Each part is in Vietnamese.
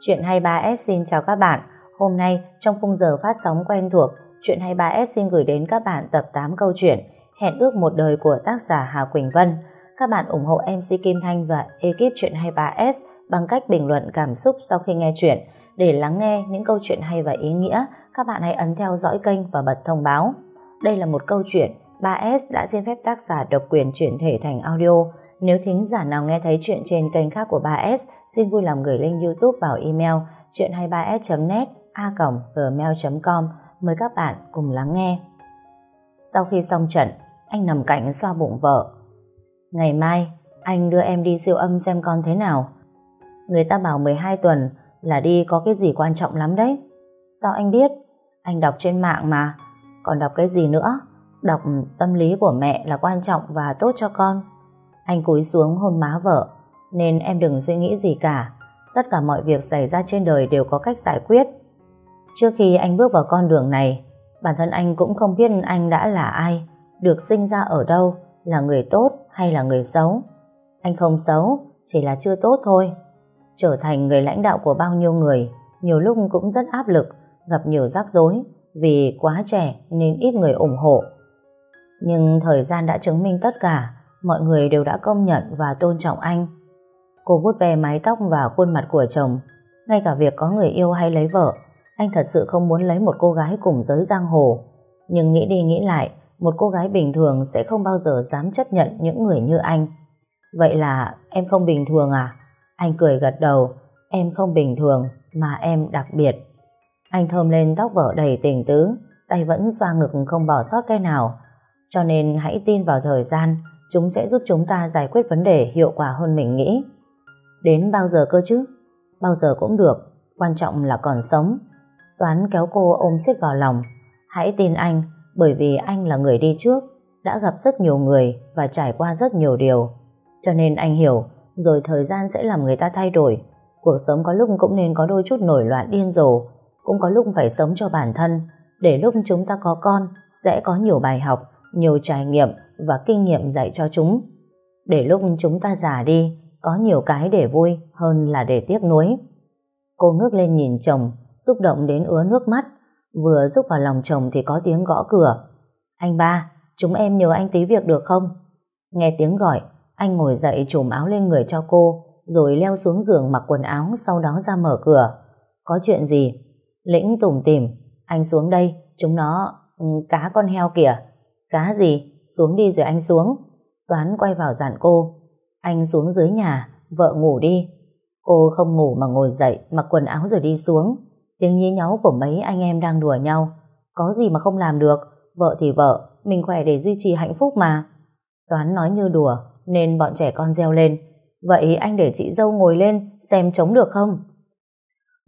Chuyện 23S xin chào các bạn. Hôm nay trong khung giờ phát sóng quen thuộc, Chuyện 23S xin gửi đến các bạn tập 8 câu chuyện Hẹn ước một đời của tác giả Hà Quỳnh Vân. Các bạn ủng hộ MC Kim Thanh và ekip Chuyện 23S bằng cách bình luận cảm xúc sau khi nghe chuyện. Để lắng nghe những câu chuyện hay và ý nghĩa, các bạn hãy ấn theo dõi kênh và bật thông báo. Đây là một câu chuyện 3S đã xin phép tác giả độc quyền chuyển thể thành audio. Nếu thính giả nào nghe thấy chuyện trên kênh khác của 3S, xin vui lòng gửi link YouTube vào email chuyện23s.net a gmail.com mời các bạn cùng lắng nghe. Sau khi xong trận, anh nằm cạnh xoa bụng vợ. Ngày mai, anh đưa em đi siêu âm xem con thế nào. Người ta bảo 12 tuần là đi có cái gì quan trọng lắm đấy. Sao anh biết? Anh đọc trên mạng mà. Còn đọc cái gì nữa? Đọc tâm lý của mẹ là quan trọng và tốt cho con. Anh cúi xuống hôn má vợ, nên em đừng suy nghĩ gì cả. Tất cả mọi việc xảy ra trên đời đều có cách giải quyết. Trước khi anh bước vào con đường này, bản thân anh cũng không biết anh đã là ai, được sinh ra ở đâu, là người tốt hay là người xấu. Anh không xấu, chỉ là chưa tốt thôi. Trở thành người lãnh đạo của bao nhiêu người, nhiều lúc cũng rất áp lực, gặp nhiều rắc rối, vì quá trẻ nên ít người ủng hộ. Nhưng thời gian đã chứng minh tất cả, mọi người đều đã công nhận và tôn trọng anh. Cô vuốt ve mái tóc và khuôn mặt của chồng, ngay cả việc có người yêu hay lấy vợ, anh thật sự không muốn lấy một cô gái cùng giới giang hồ. Nhưng nghĩ đi nghĩ lại, một cô gái bình thường sẽ không bao giờ dám chấp nhận những người như anh. Vậy là em không bình thường à? Anh cười gật đầu, em không bình thường, mà em đặc biệt. Anh thơm lên tóc vợ đầy tình tứ, tay vẫn xoa ngực không bỏ sót cái nào. Cho nên hãy tin vào thời gian, chúng sẽ giúp chúng ta giải quyết vấn đề hiệu quả hơn mình nghĩ. Đến bao giờ cơ chứ? Bao giờ cũng được, quan trọng là còn sống. Toán kéo cô ôm siết vào lòng. Hãy tin anh, bởi vì anh là người đi trước, đã gặp rất nhiều người và trải qua rất nhiều điều. Cho nên anh hiểu, rồi thời gian sẽ làm người ta thay đổi. Cuộc sống có lúc cũng nên có đôi chút nổi loạn điên rồ, cũng có lúc phải sống cho bản thân, để lúc chúng ta có con sẽ có nhiều bài học, nhiều trải nghiệm và kinh nghiệm dạy cho chúng. Để lúc chúng ta già đi, có nhiều cái để vui hơn là để tiếc nuối. Cô ngước lên nhìn chồng, xúc động đến ứa nước mắt, vừa rúc vào lòng chồng thì có tiếng gõ cửa. Anh ba, chúng em nhờ anh tí việc được không? Nghe tiếng gọi, anh ngồi dậy trùm áo lên người cho cô, rồi leo xuống giường mặc quần áo sau đó ra mở cửa. Có chuyện gì? Lĩnh tủm tìm, anh xuống đây, chúng nó... Ừ, cá con heo kìa. Cá gì? Xuống đi rồi anh xuống. Toán quay vào dặn cô. Anh xuống dưới nhà, vợ ngủ đi. Cô không ngủ mà ngồi dậy, mặc quần áo rồi đi xuống. Tiếng nhí nháo của mấy anh em đang đùa nhau. Có gì mà không làm được, vợ thì vợ, mình khỏe để duy trì hạnh phúc mà. Toán nói như đùa, nên bọn trẻ con reo lên. Vậy anh để chị dâu ngồi lên, xem chống được không?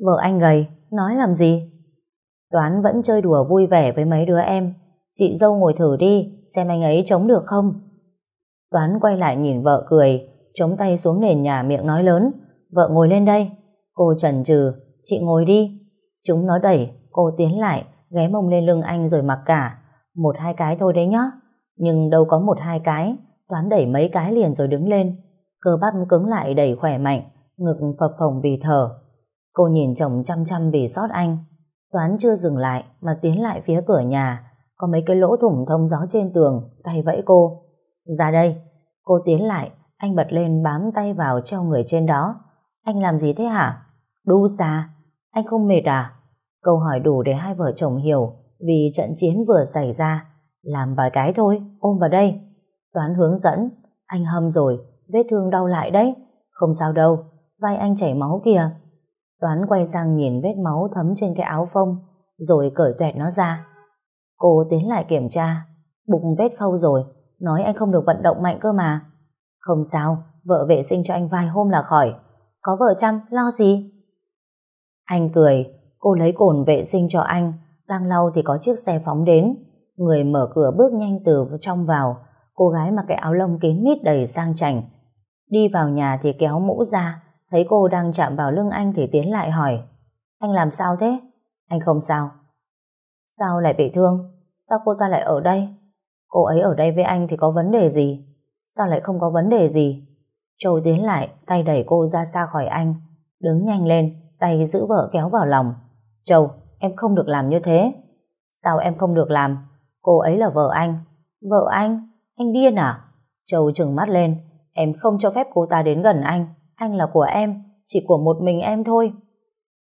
Vợ anh gầy, nói làm gì? Toán vẫn chơi đùa vui vẻ với mấy đứa em. Chị dâu ngồi thử đi, xem anh ấy chống được không? Toán quay lại nhìn vợ cười, chống tay xuống nền nhà miệng nói lớn. Vợ ngồi lên đây. Cô chần chừ, chị ngồi đi. Chúng nó đẩy, cô tiến lại, ghé mông lên lưng anh rồi mặc cả. Một hai cái thôi đấy nhá. Nhưng đâu có một hai cái, Toán đẩy mấy cái liền rồi đứng lên. Cơ bắp cứng lại đẩy khỏe mạnh, ngực phập phồng vì thở. Cô nhìn chồng chăm chăm vì sót anh. Toán chưa dừng lại mà tiến lại phía cửa nhà. Có mấy cái lỗ thủng thông gió trên tường, tay vẫy cô. Ra đây. Cô tiến lại, anh bật lên bám tay vào treo người trên đó. Anh làm gì thế hả? Đu xa. Anh không mệt à? Câu hỏi đủ để hai vợ chồng hiểu vì trận chiến vừa xảy ra. Làm vài cái thôi, ôm vào đây. Toán hướng dẫn. Anh hâm rồi, vết thương đau lại đấy. Không sao đâu, vai anh chảy máu kìa. Toán quay sang nhìn vết máu thấm trên cái áo phông, rồi cởi tuẹt nó ra. Cô tiến lại kiểm tra, bụng vết khâu rồi, nói anh không được vận động mạnh cơ mà. Không sao, vợ vệ sinh cho anh vài hôm là khỏi. Có vợ chăm, lo gì? Anh cười, cô lấy cồn vệ sinh cho anh, đang lau thì có chiếc xe phóng đến. Người mở cửa bước nhanh từ trong vào, cô gái mặc cái áo lông kín mít đầy sang chảnh. Đi vào nhà thì kéo mũ ra, thấy cô đang chạm vào lưng anh thì tiến lại hỏi. Anh làm sao thế? Anh không sao. Sao lại bị thương? Sao cô ta lại ở đây? Cô ấy ở đây với anh thì có vấn đề gì? Sao lại không có vấn đề gì? Châu tiến lại, tay đẩy cô ra xa khỏi anh. Đứng nhanh lên, tay giữ vợ kéo vào lòng. Châu, em không được làm như thế. Sao em không được làm? Cô ấy là vợ anh. Vợ anh? Anh điên à? Châu trừng mắt lên. Em không cho phép cô ta đến gần anh. Anh là của em, chỉ của một mình em thôi.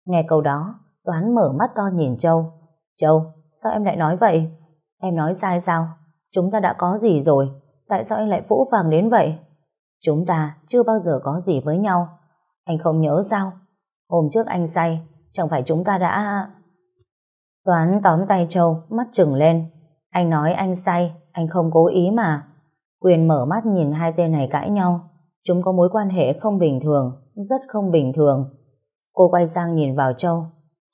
Nghe câu đó, Toán mở mắt to nhìn Châu. Châu, sao em lại nói vậy? Em nói sai sao? Chúng ta đã có gì rồi? Tại sao anh lại phũ phàng đến vậy? Chúng ta chưa bao giờ có gì với nhau. Anh không nhớ sao? Hôm trước anh say, chẳng phải chúng ta đã... Toán tóm tay Châu, mắt trừng lên. Anh nói anh say, anh không cố ý mà. Quyền mở mắt nhìn hai tên này cãi nhau. Chúng có mối quan hệ không bình thường, rất không bình thường. Cô quay sang nhìn vào Châu.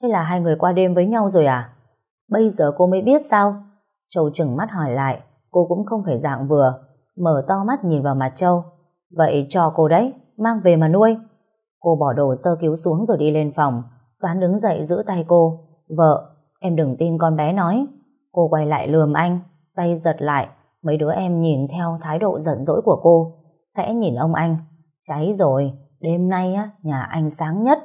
Thế là hai người qua đêm với nhau rồi à? Bây giờ cô mới biết sao? Châu trừng mắt hỏi lại. Cô cũng không phải dạng vừa. Mở to mắt nhìn vào mặt Châu. Vậy cho cô đấy, mang về mà nuôi. Cô bỏ đồ sơ cứu xuống rồi đi lên phòng. Toán đứng dậy giữ tay cô. Vợ, em đừng tin con bé nói. Cô quay lại lườm anh, tay giật lại. Mấy đứa em nhìn theo thái độ giận dỗi của cô. Khẽ nhìn ông anh. Cháy rồi, đêm nay á, nhà anh sáng nhất.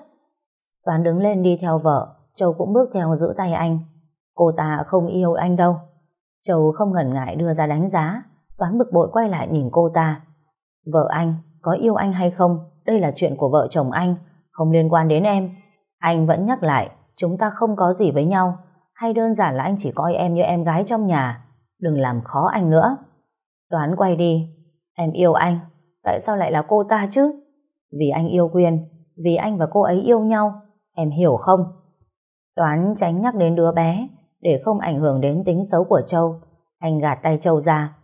Toán đứng lên đi theo vợ. Châu cũng bước theo giữ tay anh. Cô ta không yêu anh đâu. Châu không ngần ngại đưa ra đánh giá. Toán bực bội quay lại nhìn cô ta. Vợ anh, có yêu anh hay không? Đây là chuyện của vợ chồng anh, không liên quan đến em. Anh vẫn nhắc lại, chúng ta không có gì với nhau, hay đơn giản là anh chỉ coi em như em gái trong nhà. Đừng làm khó anh nữa. Toán quay đi. Em yêu anh, tại sao lại là cô ta chứ? Vì anh yêu Quyên, vì anh và cô ấy yêu nhau, em hiểu không? Toán tránh nhắc đến đứa bé, để không ảnh hưởng đến tính xấu của Châu. Anh gạt tay Châu ra.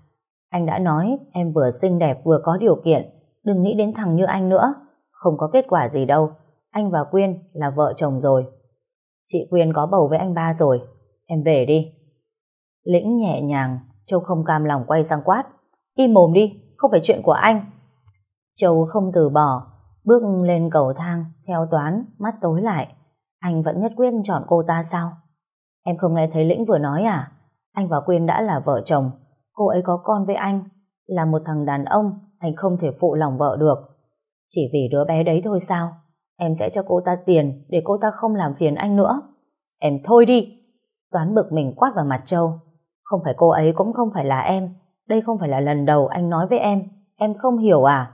Anh đã nói em vừa xinh đẹp vừa có điều kiện, đừng nghĩ đến thằng như anh nữa. Không có kết quả gì đâu. Anh và Quyên là vợ chồng rồi. Chị Quyên có bầu với anh ba rồi. Em về đi. Lĩnh nhẹ nhàng, Châu không cam lòng quay sang quát. Im mồm đi, không phải chuyện của anh. Châu không từ bỏ, bước lên cầu thang, theo toán, mắt tối lại. Anh vẫn nhất quyết chọn cô ta sao? Em không nghe thấy Lĩnh vừa nói à? Anh và Quyên đã là vợ chồng. Cô ấy có con với anh. Là một thằng đàn ông, anh không thể phụ lòng vợ được. Chỉ vì đứa bé đấy thôi sao? Em sẽ cho cô ta tiền để cô ta không làm phiền anh nữa. Em thôi đi. Toán bực mình quát vào mặt Châu. Không phải cô ấy cũng không phải là em. Đây không phải là lần đầu anh nói với em. Em không hiểu à?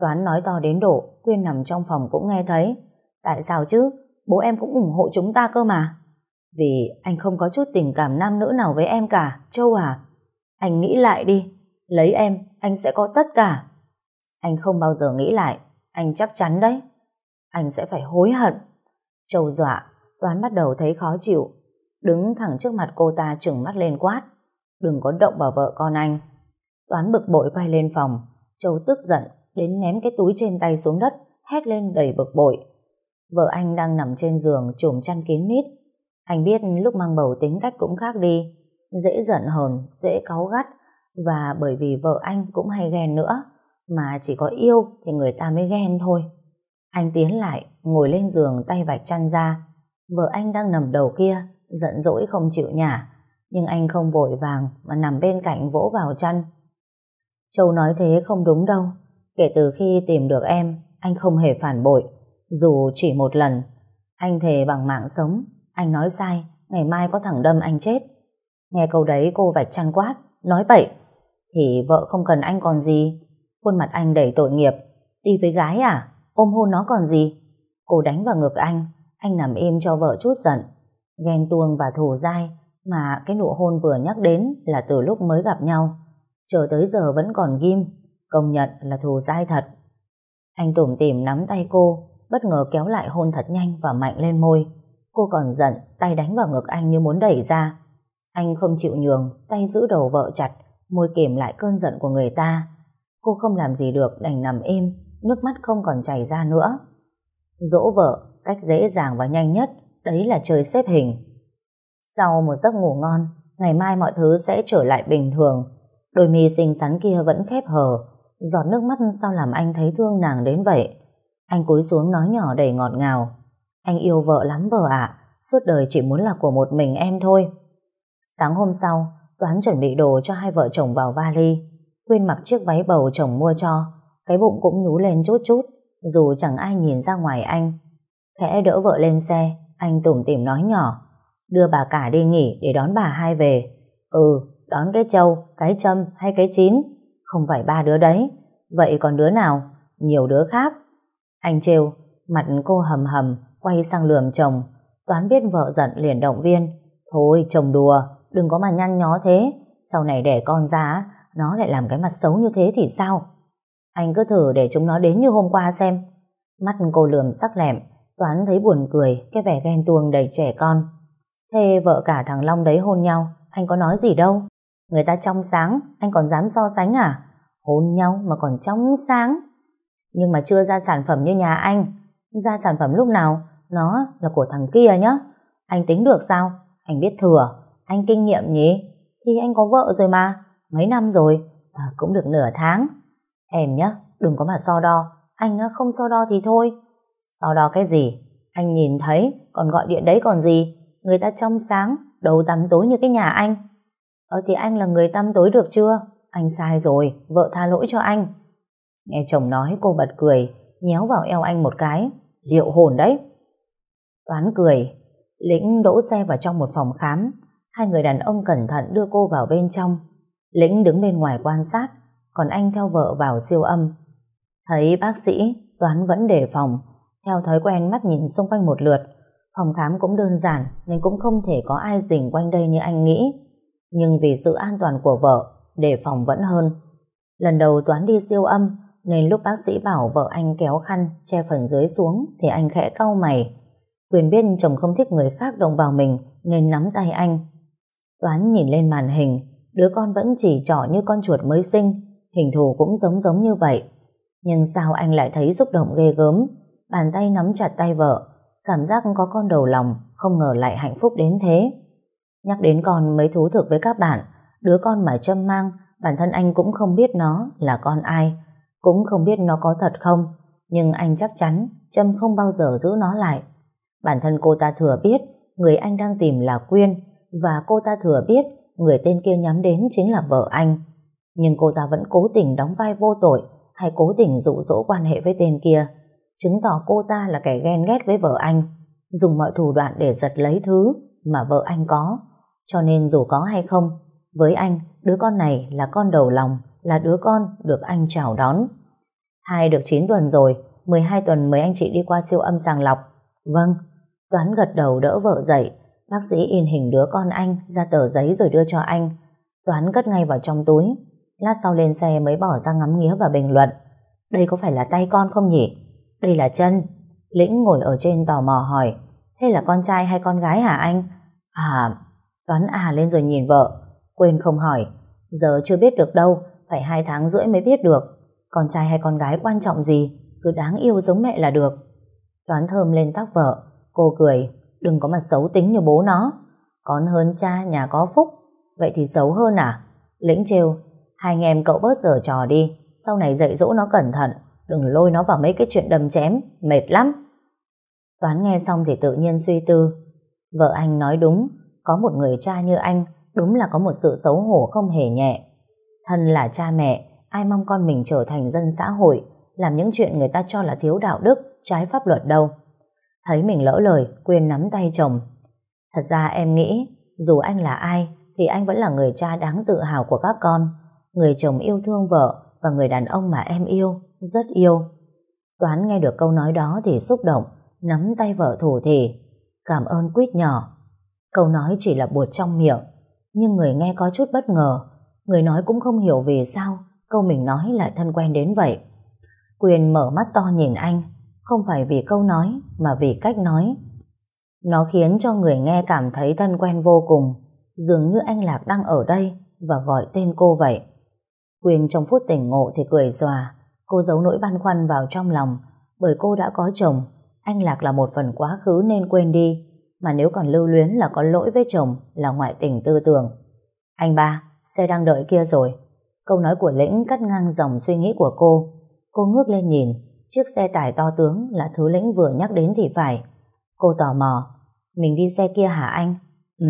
Toán nói to đến độ Quyên nằm trong phòng cũng nghe thấy. Tại sao chứ? Bố em cũng ủng hộ chúng ta cơ mà. Vì anh không có chút tình cảm nam nữ nào với em cả, Châu à. Anh nghĩ lại đi. Lấy em, anh sẽ có tất cả. Anh không bao giờ nghĩ lại. Anh chắc chắn đấy. Anh sẽ phải hối hận. Châu dọa, Toán bắt đầu thấy khó chịu. Đứng thẳng trước mặt cô ta trừng mắt lên quát. Đừng có động vào vợ con anh. Toán bực bội quay lên phòng. Châu tức giận đến ném cái túi trên tay xuống đất, hét lên đầy bực bội. Vợ anh đang nằm trên giường trùm chăn kín mít. Anh biết lúc mang bầu tính cách cũng khác đi, dễ giận hờn, dễ cáu gắt, và bởi vì vợ anh cũng hay ghen nữa, mà chỉ có yêu thì người ta mới ghen thôi. Anh tiến lại, ngồi lên giường tay vạch chăn ra. Vợ anh đang nằm đầu kia, giận dỗi không chịu nhả, nhưng anh không vội vàng mà nằm bên cạnh vỗ vào chăn. Châu nói thế không đúng đâu. Kể từ khi tìm được em, anh không hề phản bội, dù chỉ một lần. Anh thề bằng mạng sống, anh nói sai, ngày mai có thằng đâm anh chết. Nghe câu đấy cô vạch chăn quát, nói bậy. Thì vợ không cần anh còn gì. Khuôn mặt anh đầy tội nghiệp. Đi với gái à? Ôm hôn nó còn gì? Cô đánh vào ngực anh, anh nằm im cho vợ chút giận. Ghen tuông và thù dai, mà cái nụ hôn vừa nhắc đến là từ lúc mới gặp nhau. Chờ tới giờ vẫn còn ghim, công nhận là thù dai thật. Anh tủm tỉm nắm tay cô, bất ngờ kéo lại hôn thật nhanh và mạnh lên môi. Cô còn giận, tay đánh vào ngực anh như muốn đẩy ra. Anh không chịu nhường, tay giữ đầu vợ chặt, môi kềm lại cơn giận của người ta. Cô không làm gì được, đành nằm im, nước mắt không còn chảy ra nữa. Dỗ vợ, cách dễ dàng và nhanh nhất, đấy là chơi xếp hình. Sau một giấc ngủ ngon, ngày mai mọi thứ sẽ trở lại bình thường. Đôi mi xinh xắn kia vẫn khép hờ, giọt nước mắt sao làm anh thấy thương nàng đến vậy. Anh cúi xuống nói nhỏ đầy ngọt ngào. Anh yêu vợ lắm vợ ạ, suốt đời chỉ muốn là của một mình em thôi. Sáng hôm sau, Toán chuẩn bị đồ cho hai vợ chồng vào vali. Quyên mặc chiếc váy bầu chồng mua cho, cái bụng cũng nhú lên chút chút, dù chẳng ai nhìn ra ngoài anh. Khẽ đỡ vợ lên xe, anh tủm tỉm nói nhỏ. Đưa bà cả đi nghỉ để đón bà hai về. Ừ, đón cái châu, cái châm hay cái chín. Không phải ba đứa đấy. Vậy còn đứa nào? Nhiều đứa khác. Anh trêu, mặt cô hầm hầm, quay sang lườm chồng. Toán biết vợ giận liền động viên. Thôi chồng đùa, đừng có mà nhăn nhó thế. Sau này đẻ con ra, nó lại làm cái mặt xấu như thế thì sao? Anh cứ thử để chúng nó đến như hôm qua xem. Mắt cô lườm sắc lẹm, Toán thấy buồn cười, cái vẻ ghen tuông đầy trẻ con. Thế vợ cả thằng Long đấy hôn nhau, anh có nói gì đâu. Người ta trong sáng, anh còn dám so sánh à? Hôn nhau mà còn trong sáng. Nhưng mà chưa ra sản phẩm như nhà anh. Ra sản phẩm lúc nào, nó là của thằng kia nhá. Anh tính được sao? Anh biết thừa, anh kinh nghiệm nhỉ? Thì anh có vợ rồi mà, mấy năm rồi, à, cũng được nửa tháng. Em nhá, đừng có mà so đo, anh à, không so đo thì thôi. So đo cái gì? Anh nhìn thấy, còn gọi điện đấy còn gì? Người ta trong sáng, đầu tắm tối như cái nhà anh. Ờ thì anh là người tăm tối được chưa? Anh sai rồi, vợ tha lỗi cho anh. Nghe chồng nói cô bật cười, nhéo vào eo anh một cái. Liệu hồn đấy. Toán cười, Lĩnh đỗ xe vào trong một phòng khám. Hai người đàn ông cẩn thận đưa cô vào bên trong. Lĩnh đứng bên ngoài quan sát, còn anh theo vợ vào siêu âm. Thấy bác sĩ, Toán vẫn đề phòng, theo thói quen mắt nhìn xung quanh một lượt. Phòng khám cũng đơn giản nên cũng không thể có ai rình quanh đây như anh nghĩ. Nhưng vì sự an toàn của vợ, đề phòng vẫn hơn. Lần đầu Toán đi siêu âm nên lúc bác sĩ bảo vợ anh kéo khăn che phần dưới xuống thì anh khẽ cau mày. Quyền biết chồng không thích người khác động vào mình nên nắm tay anh. Toán nhìn lên màn hình, đứa con vẫn chỉ trỏ như con chuột mới sinh, hình thù cũng giống giống như vậy. Nhưng sao anh lại thấy xúc động ghê gớm, bàn tay nắm chặt tay vợ, cảm giác có con đầu lòng, không ngờ lại hạnh phúc đến thế. Nhắc đến con mới thú thực với các bạn, đứa con mà Trâm mang, bản thân anh cũng không biết nó là con ai, cũng không biết nó có thật không, nhưng anh chắc chắn Trâm không bao giờ giữ nó lại. Bản thân cô ta thừa biết người anh đang tìm là Quyên và cô ta thừa biết người tên kia nhắm đến chính là vợ anh. Nhưng cô ta vẫn cố tình đóng vai vô tội hay cố tình dụ dỗ quan hệ với tên kia, chứng tỏ cô ta là kẻ ghen ghét với vợ anh, dùng mọi thủ đoạn để giật lấy thứ mà vợ anh có. Cho nên dù có hay không, với anh, đứa con này là con đầu lòng, là đứa con được anh chào đón. Hai được 9 tuần rồi, 12 tuần mời anh chị đi qua siêu âm sàng lọc. Vâng, Toán gật đầu đỡ vợ dậy, bác sĩ in hình đứa con anh ra tờ giấy rồi đưa cho anh. Toán cất ngay vào trong túi, lát sau lên xe mới bỏ ra ngắm nghía và bình luận. Đây có phải là tay con không nhỉ? Đây là chân. Lĩnh ngồi ở trên tò mò hỏi, thế là con trai hay con gái hả anh? À, Toán à lên rồi nhìn vợ, quên không hỏi, giờ chưa biết được đâu, phải hai tháng rưỡi mới biết được. Con trai hay con gái quan trọng gì, cứ đáng yêu giống mẹ là được. Toán thơm lên tóc vợ, Cô cười, đừng có mà xấu tính như bố nó. Con hơn cha nhà có phúc, vậy thì xấu hơn à? Lĩnh trêu, hai anh em cậu bớt giở trò đi, sau này dạy dỗ nó cẩn thận, đừng lôi nó vào mấy cái chuyện đầm chém, mệt lắm. Toán nghe xong thì tự nhiên suy tư. Vợ anh nói đúng, có một người cha như anh, đúng là có một sự xấu hổ không hề nhẹ. Thân là cha mẹ, ai mong con mình trở thành dân xã hội, làm những chuyện người ta cho là thiếu đạo đức, trái pháp luật đâu. Thấy mình lỡ lời, Quyên nắm tay chồng. Thật ra em nghĩ, dù anh là ai, thì anh vẫn là người cha đáng tự hào của các con. Người chồng yêu thương vợ và người đàn ông mà em yêu, rất yêu. Toán nghe được câu nói đó thì xúc động, nắm tay vợ thủ thì. Cảm ơn quýt nhỏ. Câu nói chỉ là buột trong miệng, nhưng người nghe có chút bất ngờ. Người nói cũng không hiểu vì sao câu mình nói lại thân quen đến vậy. Quyền mở mắt to nhìn anh, không phải vì câu nói mà vì cách nói. Nó khiến cho người nghe cảm thấy thân quen vô cùng, dường như anh Lạc đang ở đây và gọi tên cô vậy. Quyền trong phút tỉnh ngộ thì cười xòa, cô giấu nỗi băn khoăn vào trong lòng, bởi cô đã có chồng, anh Lạc là một phần quá khứ nên quên đi, mà nếu còn lưu luyến là có lỗi với chồng, là ngoại tình tư tưởng. Anh ba, xe đang đợi kia rồi. Câu nói của Lĩnh cắt ngang dòng suy nghĩ của cô. Cô ngước lên nhìn, Chiếc xe tải to tướng là thứ lĩnh vừa nhắc đến thì phải. Cô tò mò. Mình đi xe kia hả anh? Ừ.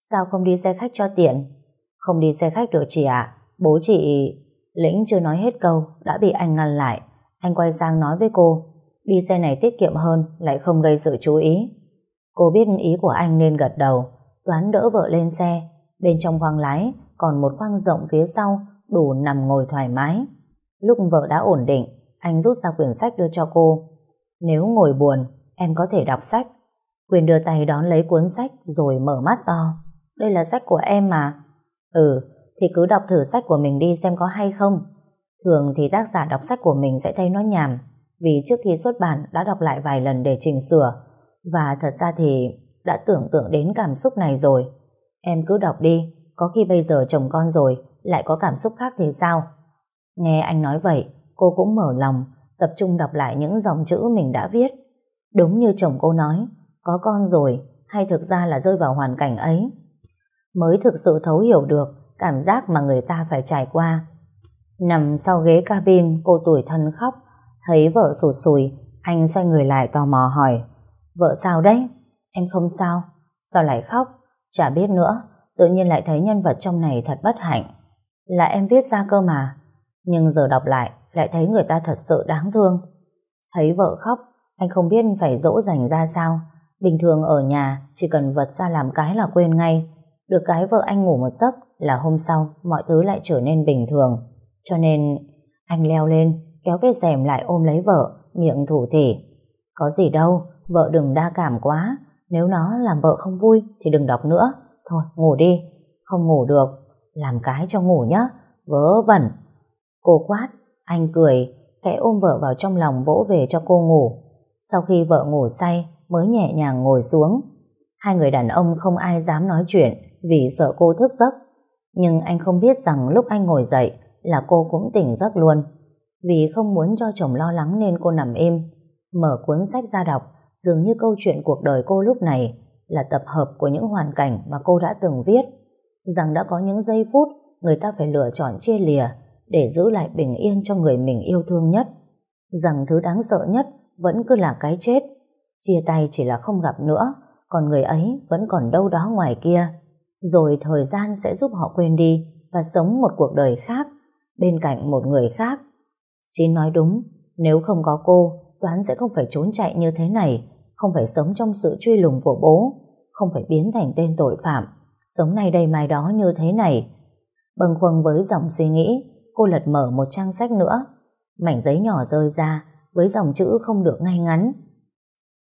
Sao không đi xe khách cho tiện? Không đi xe khách được chị ạ. Bố chị... Lĩnh chưa nói hết câu, đã bị anh ngăn lại. Anh quay sang nói với cô. đi xe này tiết kiệm hơn, lại không gây sự chú ý. Cô biết ý của anh nên gật đầu, Toán đỡ vợ lên xe, bên trong khoang lái còn một khoang rộng phía sau đủ nằm ngồi thoải mái. Lúc vợ đã ổn định, anh rút ra quyển sách đưa cho cô. Nếu ngồi buồn, em có thể đọc sách. Quyền đưa tay đón lấy cuốn sách rồi mở mắt to. Đây là sách của em mà. Ừ, thì cứ đọc thử sách của mình đi xem có hay không. Thường thì tác giả đọc sách của mình sẽ thấy nó nhàm, vì trước khi xuất bản đã đọc lại vài lần để chỉnh sửa. Và thật ra thì đã tưởng tượng đến cảm xúc này rồi. Em cứ đọc đi, có khi bây giờ chồng con rồi, lại có cảm xúc khác thì sao? Nghe anh nói vậy, cô cũng mở lòng, tập trung đọc lại những dòng chữ mình đã viết. Đúng như chồng cô nói, có con rồi, hay thực ra là rơi vào hoàn cảnh ấy. Mới thực sự thấu hiểu được cảm giác mà người ta phải trải qua. Nằm sau ghế cabin, cô tuổi thân khóc, thấy vợ sụt sùi, anh xoay người lại tò mò hỏi, vợ sao đấy? Em không sao, sao lại khóc? Chả biết nữa, tự nhiên lại thấy nhân vật trong này thật bất hạnh. Là em viết ra cơ mà, nhưng giờ đọc lại lại thấy người ta thật sự đáng thương. Thấy vợ khóc, anh không biết phải dỗ dành ra sao. Bình thường ở nhà chỉ cần vật ra làm cái là quên ngay. Được cái vợ anh ngủ một giấc là hôm sau mọi thứ lại trở nên bình thường. Cho nên anh leo lên, kéo cái rèm lại ôm lấy vợ, miệng thủ thỉ. Có gì đâu, vợ đừng đa cảm quá, nếu nó làm vợ không vui thì đừng đọc nữa. Thôi ngủ đi. Không ngủ được. Làm cái cho ngủ nhé. Vớ vẩn. Cô quát. Anh cười. Khẽ ôm vợ vào trong lòng vỗ về cho cô ngủ. Sau khi vợ ngủ say mới nhẹ nhàng ngồi xuống. Hai người đàn ông không ai dám nói chuyện vì sợ cô thức giấc. Nhưng anh không biết rằng lúc anh ngồi dậy là cô cũng tỉnh giấc luôn. Vì không muốn cho chồng lo lắng nên cô nằm im. Mở cuốn sách ra đọc dường như câu chuyện cuộc đời cô lúc này là tập hợp của những hoàn cảnh mà cô đã từng viết, rằng đã có những giây phút người ta phải lựa chọn chia lìa để giữ lại bình yên cho người mình yêu thương nhất, rằng thứ đáng sợ nhất vẫn cứ là cái chết, chia tay chỉ là không gặp nữa, còn người ấy vẫn còn đâu đó ngoài kia, rồi thời gian sẽ giúp họ quên đi và sống một cuộc đời khác bên cạnh một người khác. Chị nói đúng, nếu không có cô, Toán sẽ không phải trốn chạy như thế này, không phải sống trong sự truy lùng của bố, không phải biến thành tên tội phạm, sống nay đây mai đó như thế này. Bâng khuâng với dòng suy nghĩ, cô lật mở một trang sách nữa. Mảnh giấy nhỏ rơi ra, với dòng chữ không được ngay ngắn.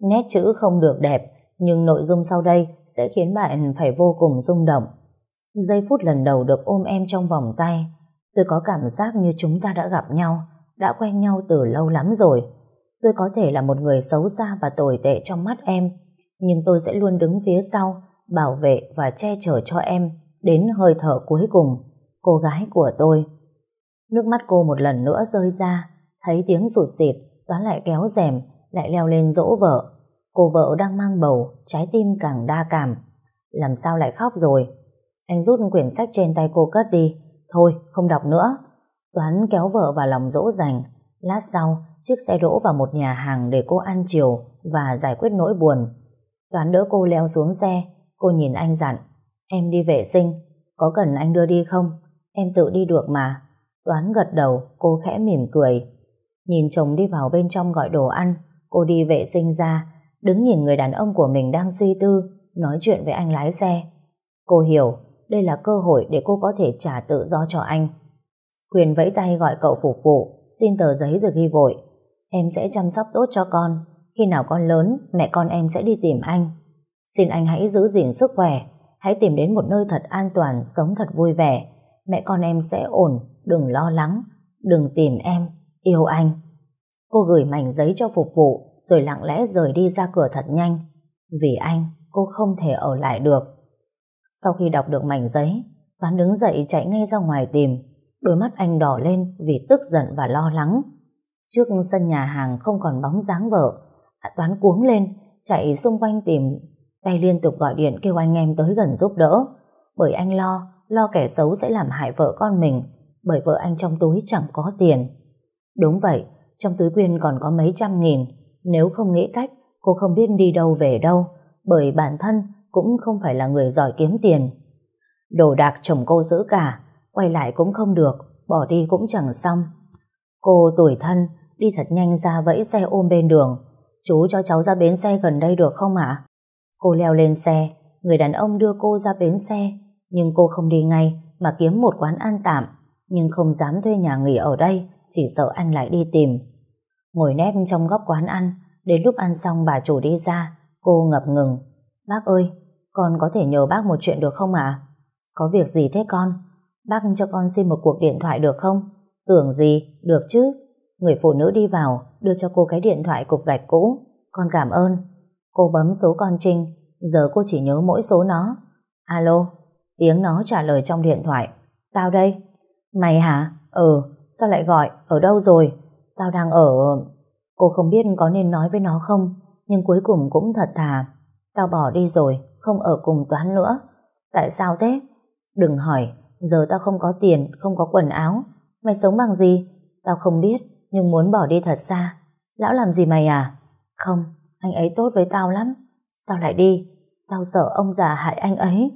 Nét chữ không được đẹp, nhưng nội dung sau đây sẽ khiến bạn phải vô cùng rung động. Giây phút lần đầu được ôm em trong vòng tay, tôi có cảm giác như chúng ta đã gặp nhau, đã quen nhau từ lâu lắm rồi. Tôi có thể là một người xấu xa và tồi tệ trong mắt em, nhưng tôi sẽ luôn đứng phía sau, bảo vệ và che chở cho em đến hơi thở cuối cùng, cô gái của tôi. Nước mắt cô một lần nữa rơi ra, thấy tiếng rụt xịt, toán lại kéo rèm, lại leo lên dỗ vợ. Cô vợ đang mang bầu, trái tim càng đa cảm. Làm sao lại khóc rồi? Anh rút quyển sách trên tay cô cất đi. Thôi, không đọc nữa. Toán kéo vợ vào lòng dỗ dành. Lát sau, chiếc xe đỗ vào một nhà hàng để cô ăn chiều và giải quyết nỗi buồn. Toán đỡ cô leo xuống xe, cô nhìn anh dặn, em đi vệ sinh, có cần anh đưa đi không? Em tự đi được mà. Toán gật đầu, cô khẽ mỉm cười. Nhìn chồng đi vào bên trong gọi đồ ăn, cô đi vệ sinh ra, đứng nhìn người đàn ông của mình đang suy tư, nói chuyện với anh lái xe. Cô hiểu, đây là cơ hội để cô có thể trả tự do cho anh. Quyền vẫy tay gọi cậu phục vụ, xin tờ giấy rồi ghi vội. Em sẽ chăm sóc tốt cho con. Khi nào con lớn, mẹ con em sẽ đi tìm anh. Xin anh hãy giữ gìn sức khỏe. Hãy tìm đến một nơi thật an toàn, sống thật vui vẻ. Mẹ con em sẽ ổn, đừng lo lắng. Đừng tìm em, yêu anh. Cô gửi mảnh giấy cho phục vụ, rồi lặng lẽ rời đi ra cửa thật nhanh. Vì anh, cô không thể ở lại được. Sau khi đọc được mảnh giấy, Toán đứng dậy chạy ngay ra ngoài tìm. Đôi mắt anh đỏ lên vì tức giận và lo lắng. Trước sân nhà hàng không còn bóng dáng vợ, Toán cuống lên, chạy xung quanh tìm, tay liên tục gọi điện kêu anh em tới gần giúp đỡ. Bởi anh lo, lo kẻ xấu sẽ làm hại vợ con mình, bởi vợ anh trong túi chẳng có tiền. Đúng vậy, trong túi Quyên còn có mấy trăm nghìn, nếu không nghĩ cách, cô không biết đi đâu về đâu, bởi bản thân cũng không phải là người giỏi kiếm tiền. Đồ đạc chồng cô giữ cả, quay lại cũng không được, bỏ đi cũng chẳng xong. Cô tuổi thân đi thật nhanh ra vẫy xe ôm bên đường. Chú cho cháu ra bến xe gần đây được không ạ? Cô leo lên xe, người đàn ông đưa cô ra bến xe, nhưng cô không đi ngay mà kiếm một quán ăn tạm, nhưng không dám thuê nhà nghỉ ở đây, chỉ sợ anh lại đi tìm. Ngồi nép trong góc quán ăn, đến lúc ăn xong bà chủ đi ra, cô ngập ngừng. Bác ơi, con có thể nhờ bác một chuyện được không ạ? Có việc gì thế con? Bác cho con xin một cuộc điện thoại được không? Tưởng gì? Được chứ. Người phụ nữ đi vào, đưa cho cô cái điện thoại cục gạch cũ. Con cảm ơn. Cô bấm số con Trinh, giờ cô chỉ nhớ mỗi số nó. Alo, tiếng nó trả lời trong điện thoại. Tao đây. Mày hả? Ừ, sao lại gọi? Ở đâu rồi? Tao đang ở... Cô không biết có nên nói với nó không, nhưng cuối cùng cũng thật thà. Tao bỏ đi rồi, không ở cùng Toán nữa. Tại sao thế? Đừng hỏi, giờ tao không có tiền, không có quần áo. Mày sống bằng gì? Tao không biết, nhưng muốn bỏ đi thật xa. Lão làm gì mày à? Không, anh ấy tốt với tao lắm. Sao lại đi? Tao sợ ông già hại anh ấy.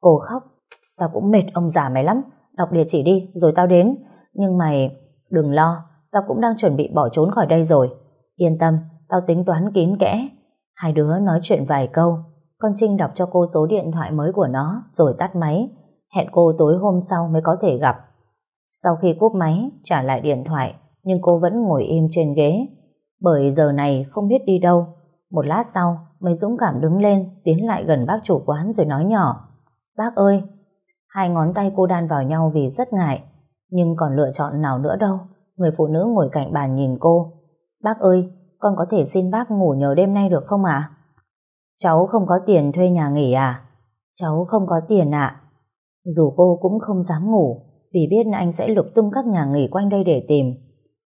Cô khóc. Tao cũng mệt ông già mày lắm. Đọc địa chỉ đi, rồi tao đến. Nhưng mày, đừng lo. Tao cũng đang chuẩn bị bỏ trốn khỏi đây rồi. Yên tâm, tao tính toán kín kẽ. Hai đứa nói chuyện vài câu. Con Trinh đọc cho cô số điện thoại mới của nó, rồi tắt máy. Hẹn cô tối hôm sau mới có thể gặp. Sau khi cúp máy, trả lại điện thoại, nhưng cô vẫn ngồi im trên ghế. Bởi giờ này không biết đi đâu. Một lát sau, mới dũng cảm đứng lên, tiến lại gần bác chủ quán rồi nói nhỏ. Bác ơi! Hai ngón tay cô đan vào nhau vì rất ngại. Nhưng còn lựa chọn nào nữa đâu. Người phụ nữ ngồi cạnh bàn nhìn cô. Bác ơi, con có thể xin bác ngủ nhờ đêm nay được không ạ? Cháu không có tiền thuê nhà nghỉ à? Cháu không có tiền ạ. Dù cô cũng không dám ngủ, vì biết anh sẽ lục tung các nhà nghỉ quanh đây để tìm.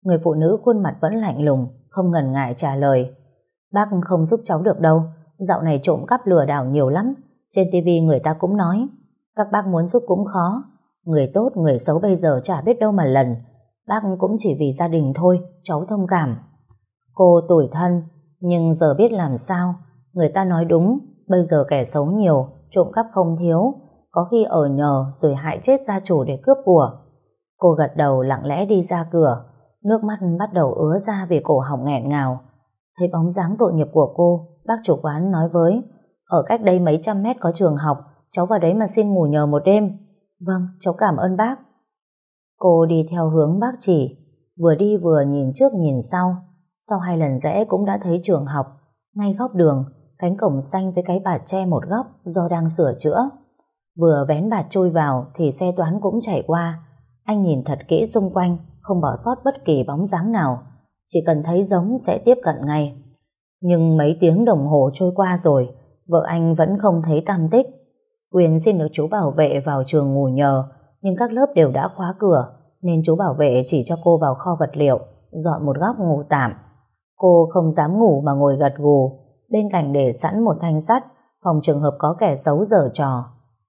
Người phụ nữ khuôn mặt vẫn lạnh lùng, không ngần ngại trả lời. Bác không giúp cháu được đâu, dạo này trộm cắp lừa đảo nhiều lắm. Trên tivi người ta cũng nói, các bác muốn giúp cũng khó. Người tốt, người xấu bây giờ chả biết đâu mà lần. Bác cũng chỉ vì gia đình thôi, cháu thông cảm. Cô tuổi thân, nhưng giờ biết làm sao. Người ta nói đúng, bây giờ kẻ xấu nhiều, trộm cắp không thiếu, có khi ở nhờ rồi hại chết gia chủ để cướp của. Cô gật đầu lặng lẽ đi ra cửa, nước mắt bắt đầu ứa ra vì cổ họng nghẹn ngào. Thấy bóng dáng tội nghiệp của cô, bác chủ quán nói với, ở cách đây mấy trăm mét có trường học, cháu vào đấy mà xin ngủ nhờ một đêm. Vâng, cháu cảm ơn bác. Cô đi theo hướng bác chỉ, vừa đi vừa nhìn trước nhìn sau. Sau hai lần rẽ cũng đã thấy trường học, ngay góc đường, cánh cổng xanh với cái bạt che một góc do đang sửa chữa. Vừa vén bạt trôi vào thì xe toán cũng chạy qua. Anh nhìn thật kỹ xung quanh, không bỏ sót bất kỳ bóng dáng nào. Chỉ cần thấy giống sẽ tiếp cận ngay. Nhưng mấy tiếng đồng hồ trôi qua rồi, vợ anh vẫn không thấy tam tích. Quyền xin được chú bảo vệ vào trường ngủ nhờ, nhưng các lớp đều đã khóa cửa, nên chú bảo vệ chỉ cho cô vào kho vật liệu, dọn một góc ngủ tạm. Cô không dám ngủ mà ngồi gật gù, bên cạnh để sẵn một thanh sắt, phòng trường hợp có kẻ xấu dở trò.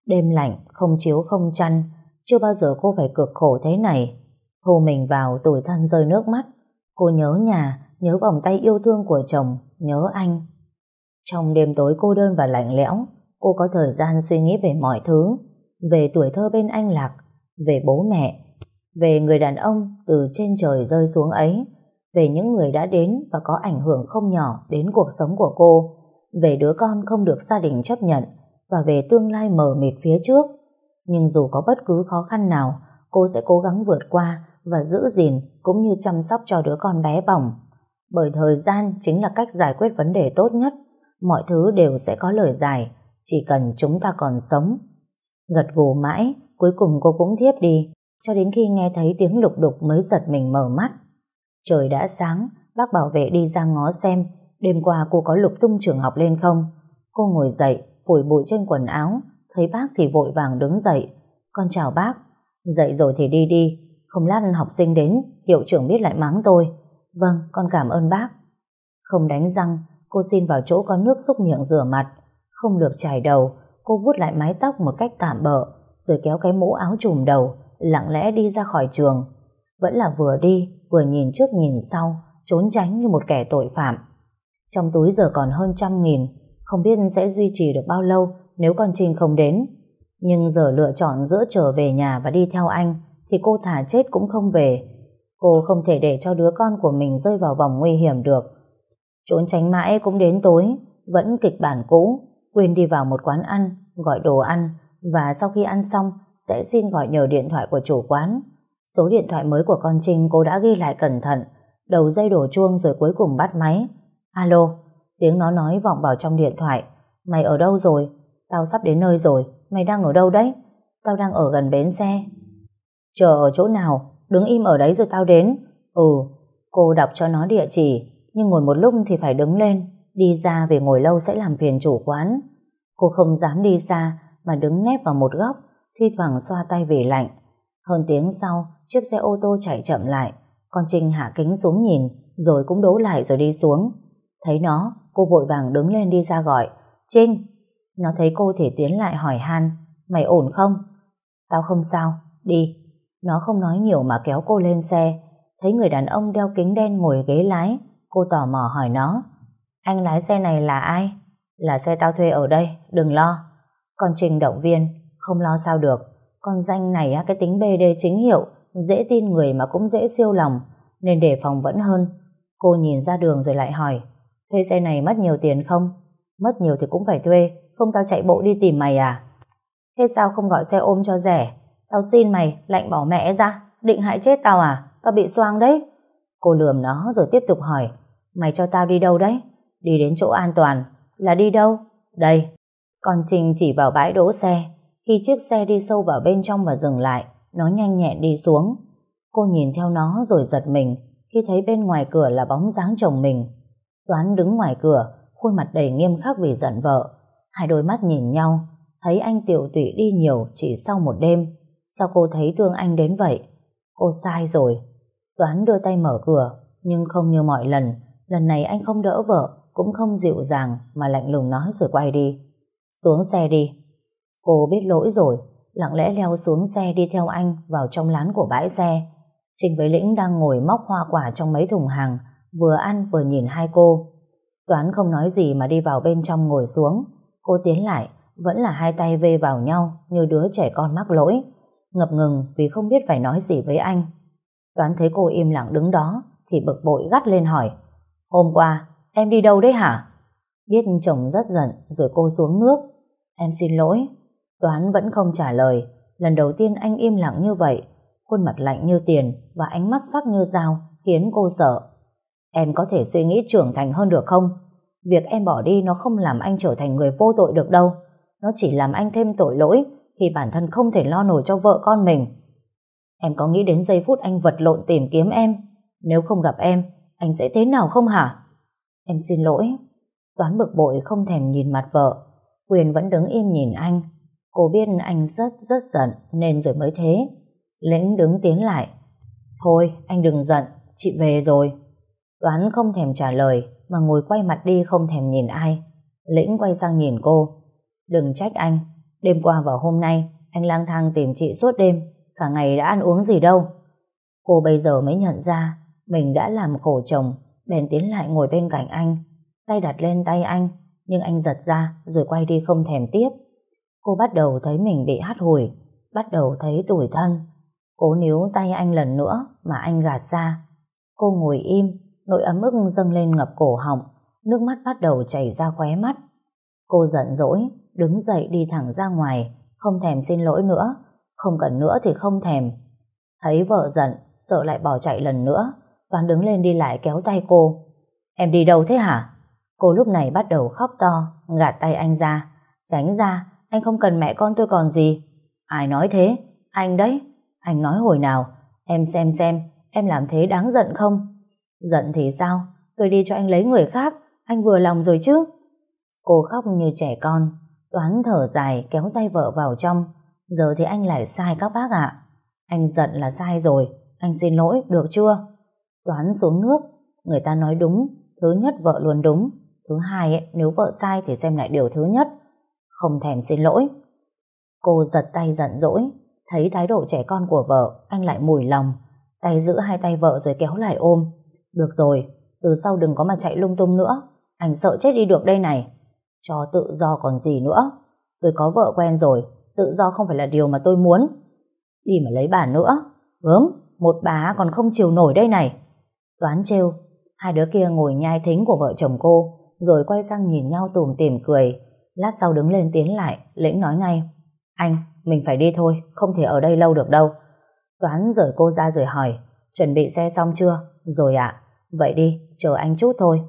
Đêm lạnh, không chiếu không chăn, chưa bao giờ cô phải cực khổ thế này. Thu mình vào tủi thân rơi nước mắt. Cô nhớ nhà, nhớ vòng tay yêu thương của chồng, nhớ anh. Trong đêm tối cô đơn và lạnh lẽo, cô có thời gian suy nghĩ về mọi thứ, về tuổi thơ bên anh Lạc, về bố mẹ, về người đàn ông từ trên trời rơi xuống ấy, về những người đã đến và có ảnh hưởng không nhỏ đến cuộc sống của cô, về đứa con không được gia đình chấp nhận và về tương lai mờ mịt phía trước. Nhưng dù có bất cứ khó khăn nào, cô sẽ cố gắng vượt qua và giữ gìn cũng như chăm sóc cho đứa con bé bỏng. Bởi thời gian chính là cách giải quyết vấn đề tốt nhất. Mọi thứ đều sẽ có lời giải, chỉ cần chúng ta còn sống. Gật gù mãi, cuối cùng cô cũng thiếp đi, cho đến khi nghe thấy tiếng lục đục mới giật mình mở mắt. Trời đã sáng, bác bảo vệ đi ra ngó xem đêm qua cô có lục tung trường học lên không. Cô ngồi dậy, phủi bụi trên quần áo, thấy bác thì vội vàng đứng dậy. Con chào bác. Dậy rồi thì đi đi, không lát học sinh đến, hiệu trưởng biết lại mắng tôi. Vâng, con cảm ơn bác. Không đánh răng, cô xin vào chỗ có nước xúc miệng rửa mặt. Không được chải đầu, cô vuốt lại mái tóc một cách tạm bợ, rồi kéo cái mũ áo trùm đầu, lặng lẽ đi ra khỏi trường. Vẫn là vừa đi, vừa nhìn trước nhìn sau, trốn tránh như một kẻ tội phạm. Trong túi giờ còn hơn trăm nghìn, không biết sẽ duy trì được bao lâu nếu con Trinh không đến. Nhưng giờ lựa chọn giữa trở về nhà và đi theo anh, thì cô thả chết cũng không về. Cô không thể để cho đứa con của mình rơi vào vòng nguy hiểm được. Trốn tránh mãi cũng đến tối, vẫn kịch bản cũ, quên đi vào một quán ăn, gọi đồ ăn, và sau khi ăn xong sẽ xin gọi nhờ điện thoại của chủ quán. Số điện thoại mới của con Trinh cô đã ghi lại cẩn thận, đầu dây đổ chuông rồi cuối cùng bắt máy. Alo, tiếng nó nói vọng vào trong điện thoại. Mày ở đâu rồi? Tao sắp đến nơi rồi, mày đang ở đâu đấy? Tao đang ở gần bến xe. Chờ ở chỗ nào? Đứng im ở đấy rồi tao đến. Ừ, cô đọc cho nó địa chỉ, nhưng ngồi một lúc thì phải đứng lên, đi ra về ngồi lâu sẽ làm phiền chủ quán. Cô không dám đi xa, mà đứng nép vào một góc, thi thoảng xoa tay về lạnh. Hơn tiếng sau, chiếc xe ô tô chạy chậm lại, con Trinh hạ kính xuống nhìn, rồi cũng đố lại rồi đi xuống. Thấy nó, cô vội vàng đứng lên đi ra gọi, Trinh! Nó thấy cô thì tiến lại hỏi han, mày ổn không? Tao không sao, đi. Nó không nói nhiều mà kéo cô lên xe, thấy người đàn ông đeo kính đen ngồi ghế lái, cô tò mò hỏi nó, anh lái xe này là ai? Là xe tao thuê ở đây, đừng lo. còn trình động viên, không lo sao được, con danh này cái tính BD chính hiệu, dễ tin người mà cũng dễ siêu lòng, nên đề phòng vẫn hơn. Cô nhìn ra đường rồi lại hỏi, thuê xe này mất nhiều tiền không? Mất nhiều thì cũng phải thuê, không tao chạy bộ đi tìm mày à? Thế sao không gọi xe ôm cho rẻ? Tao xin mày, lạnh bỏ mẹ ra, định hại chết tao à? Tao bị xoang đấy. Cô lườm nó rồi tiếp tục hỏi, mày cho tao đi đâu đấy? Đi đến chỗ an toàn. Là đi đâu? Đây. Con Trinh chỉ vào bãi đỗ xe. Khi chiếc xe đi sâu vào bên trong và dừng lại, nó nhanh nhẹn đi xuống. Cô nhìn theo nó rồi giật mình khi thấy bên ngoài cửa là bóng dáng chồng mình. Toán đứng ngoài cửa, khuôn mặt đầy nghiêm khắc vì giận vợ. Hai đôi mắt nhìn nhau, thấy anh tiểu tụy đi nhiều chỉ sau một đêm. Sao cô thấy thương anh đến vậy? Cô sai rồi. Toán đưa tay mở cửa, nhưng không như mọi lần. Lần này anh không đỡ vợ, cũng không dịu dàng mà lạnh lùng nói rồi quay đi. Xuống xe đi. Cô biết lỗi rồi, lặng lẽ leo xuống xe đi theo anh vào trong lán của bãi xe. trình với Lĩnh đang ngồi móc hoa quả trong mấy thùng hàng, vừa ăn vừa nhìn hai cô. Toán không nói gì mà đi vào bên trong ngồi xuống. Cô tiến lại, vẫn là hai tay vê vào nhau như đứa trẻ con mắc lỗi. Ngập ngừng vì không biết phải nói gì với anh. Toán thấy cô im lặng đứng đó thì bực bội gắt lên hỏi Hôm qua, em đi đâu đấy hả? Biết chồng rất giận rồi cô xuống nước. Em xin lỗi. Toán vẫn không trả lời. Lần đầu tiên anh im lặng như vậy. Khuôn mặt lạnh như tiền và ánh mắt sắc như dao khiến cô sợ. Em có thể suy nghĩ trưởng thành hơn được không? Việc em bỏ đi nó không làm anh trở thành người vô tội được đâu. Nó chỉ làm anh thêm tội lỗi khi bản thân không thể lo nổi cho vợ con mình. Em có nghĩ đến giây phút anh vật lộn tìm kiếm em? Nếu không gặp em, anh sẽ thế nào không hả? Em xin lỗi. Toán bực bội không thèm nhìn mặt vợ. Quyền vẫn đứng im nhìn anh. Cô biết anh rất rất giận nên rồi mới thế. Lĩnh đứng tiến lại. Thôi, anh đừng giận, chị về rồi. Toán không thèm trả lời mà ngồi quay mặt đi không thèm nhìn ai. Lĩnh quay sang nhìn cô. Đừng trách anh. Đêm qua và hôm nay anh lang thang tìm chị suốt đêm. Cả ngày đã ăn uống gì đâu. Cô bây giờ mới nhận ra mình đã làm khổ chồng bèn tiến lại ngồi bên cạnh anh tay đặt lên tay anh, nhưng anh giật ra rồi quay đi không thèm tiếp. Cô bắt đầu thấy mình bị hắt hủi, bắt đầu thấy tủi thân. Cố níu tay anh lần nữa mà anh gạt ra. Cô ngồi im nỗi ấm ức dâng lên ngập cổ họng, nước mắt bắt đầu chảy ra khóe mắt. Cô giận dỗi, đứng dậy đi thẳng ra ngoài, không thèm xin lỗi nữa, không cần nữa thì không thèm. Thấy vợ giận, sợ lại bỏ chạy lần nữa Toán đứng lên đi lại kéo tay cô. Em đi đâu thế hả? Cô lúc này bắt đầu khóc to, gạt tay anh ra. Tránh ra, anh không cần mẹ con tôi còn gì. Ai nói thế? Anh đấy. Anh nói hồi nào? Em xem xem, em làm thế đáng giận không? Giận thì sao? Tôi đi cho anh lấy người khác, anh vừa lòng rồi chứ? Cô khóc như trẻ con, toán thở dài kéo tay vợ vào trong. Giờ thì anh lại sai các bác ạ. Anh giận là sai rồi, anh xin lỗi, được chưa? Toán xuống nước, người ta nói đúng, thứ nhất vợ luôn đúng, thứ hai ấy, nếu vợ sai thì xem lại điều thứ nhất, không thèm xin lỗi. Cô giật tay giận dỗi, thấy thái độ trẻ con của vợ, anh lại mùi lòng, tay giữ hai tay vợ rồi kéo lại ôm. Được rồi, từ sau đừng có mà chạy lung tung nữa, anh sợ chết đi được đây này. Cho tự do còn gì nữa, tôi có vợ quen rồi, tự do không phải là điều mà tôi muốn. Đi mà lấy bà nữa, gớm, một bà còn không chịu nổi đây này. Toán trêu, hai đứa kia ngồi nhai thính của vợ chồng cô, rồi quay sang nhìn nhau tùm tìm cười. Lát sau đứng lên tiến lại, lĩnh nói ngay. Anh, mình phải đi thôi, không thể ở đây lâu được đâu. Toán rời cô ra rồi hỏi, chuẩn bị xe xong chưa? Rồi ạ. Vậy đi, chờ anh chút thôi.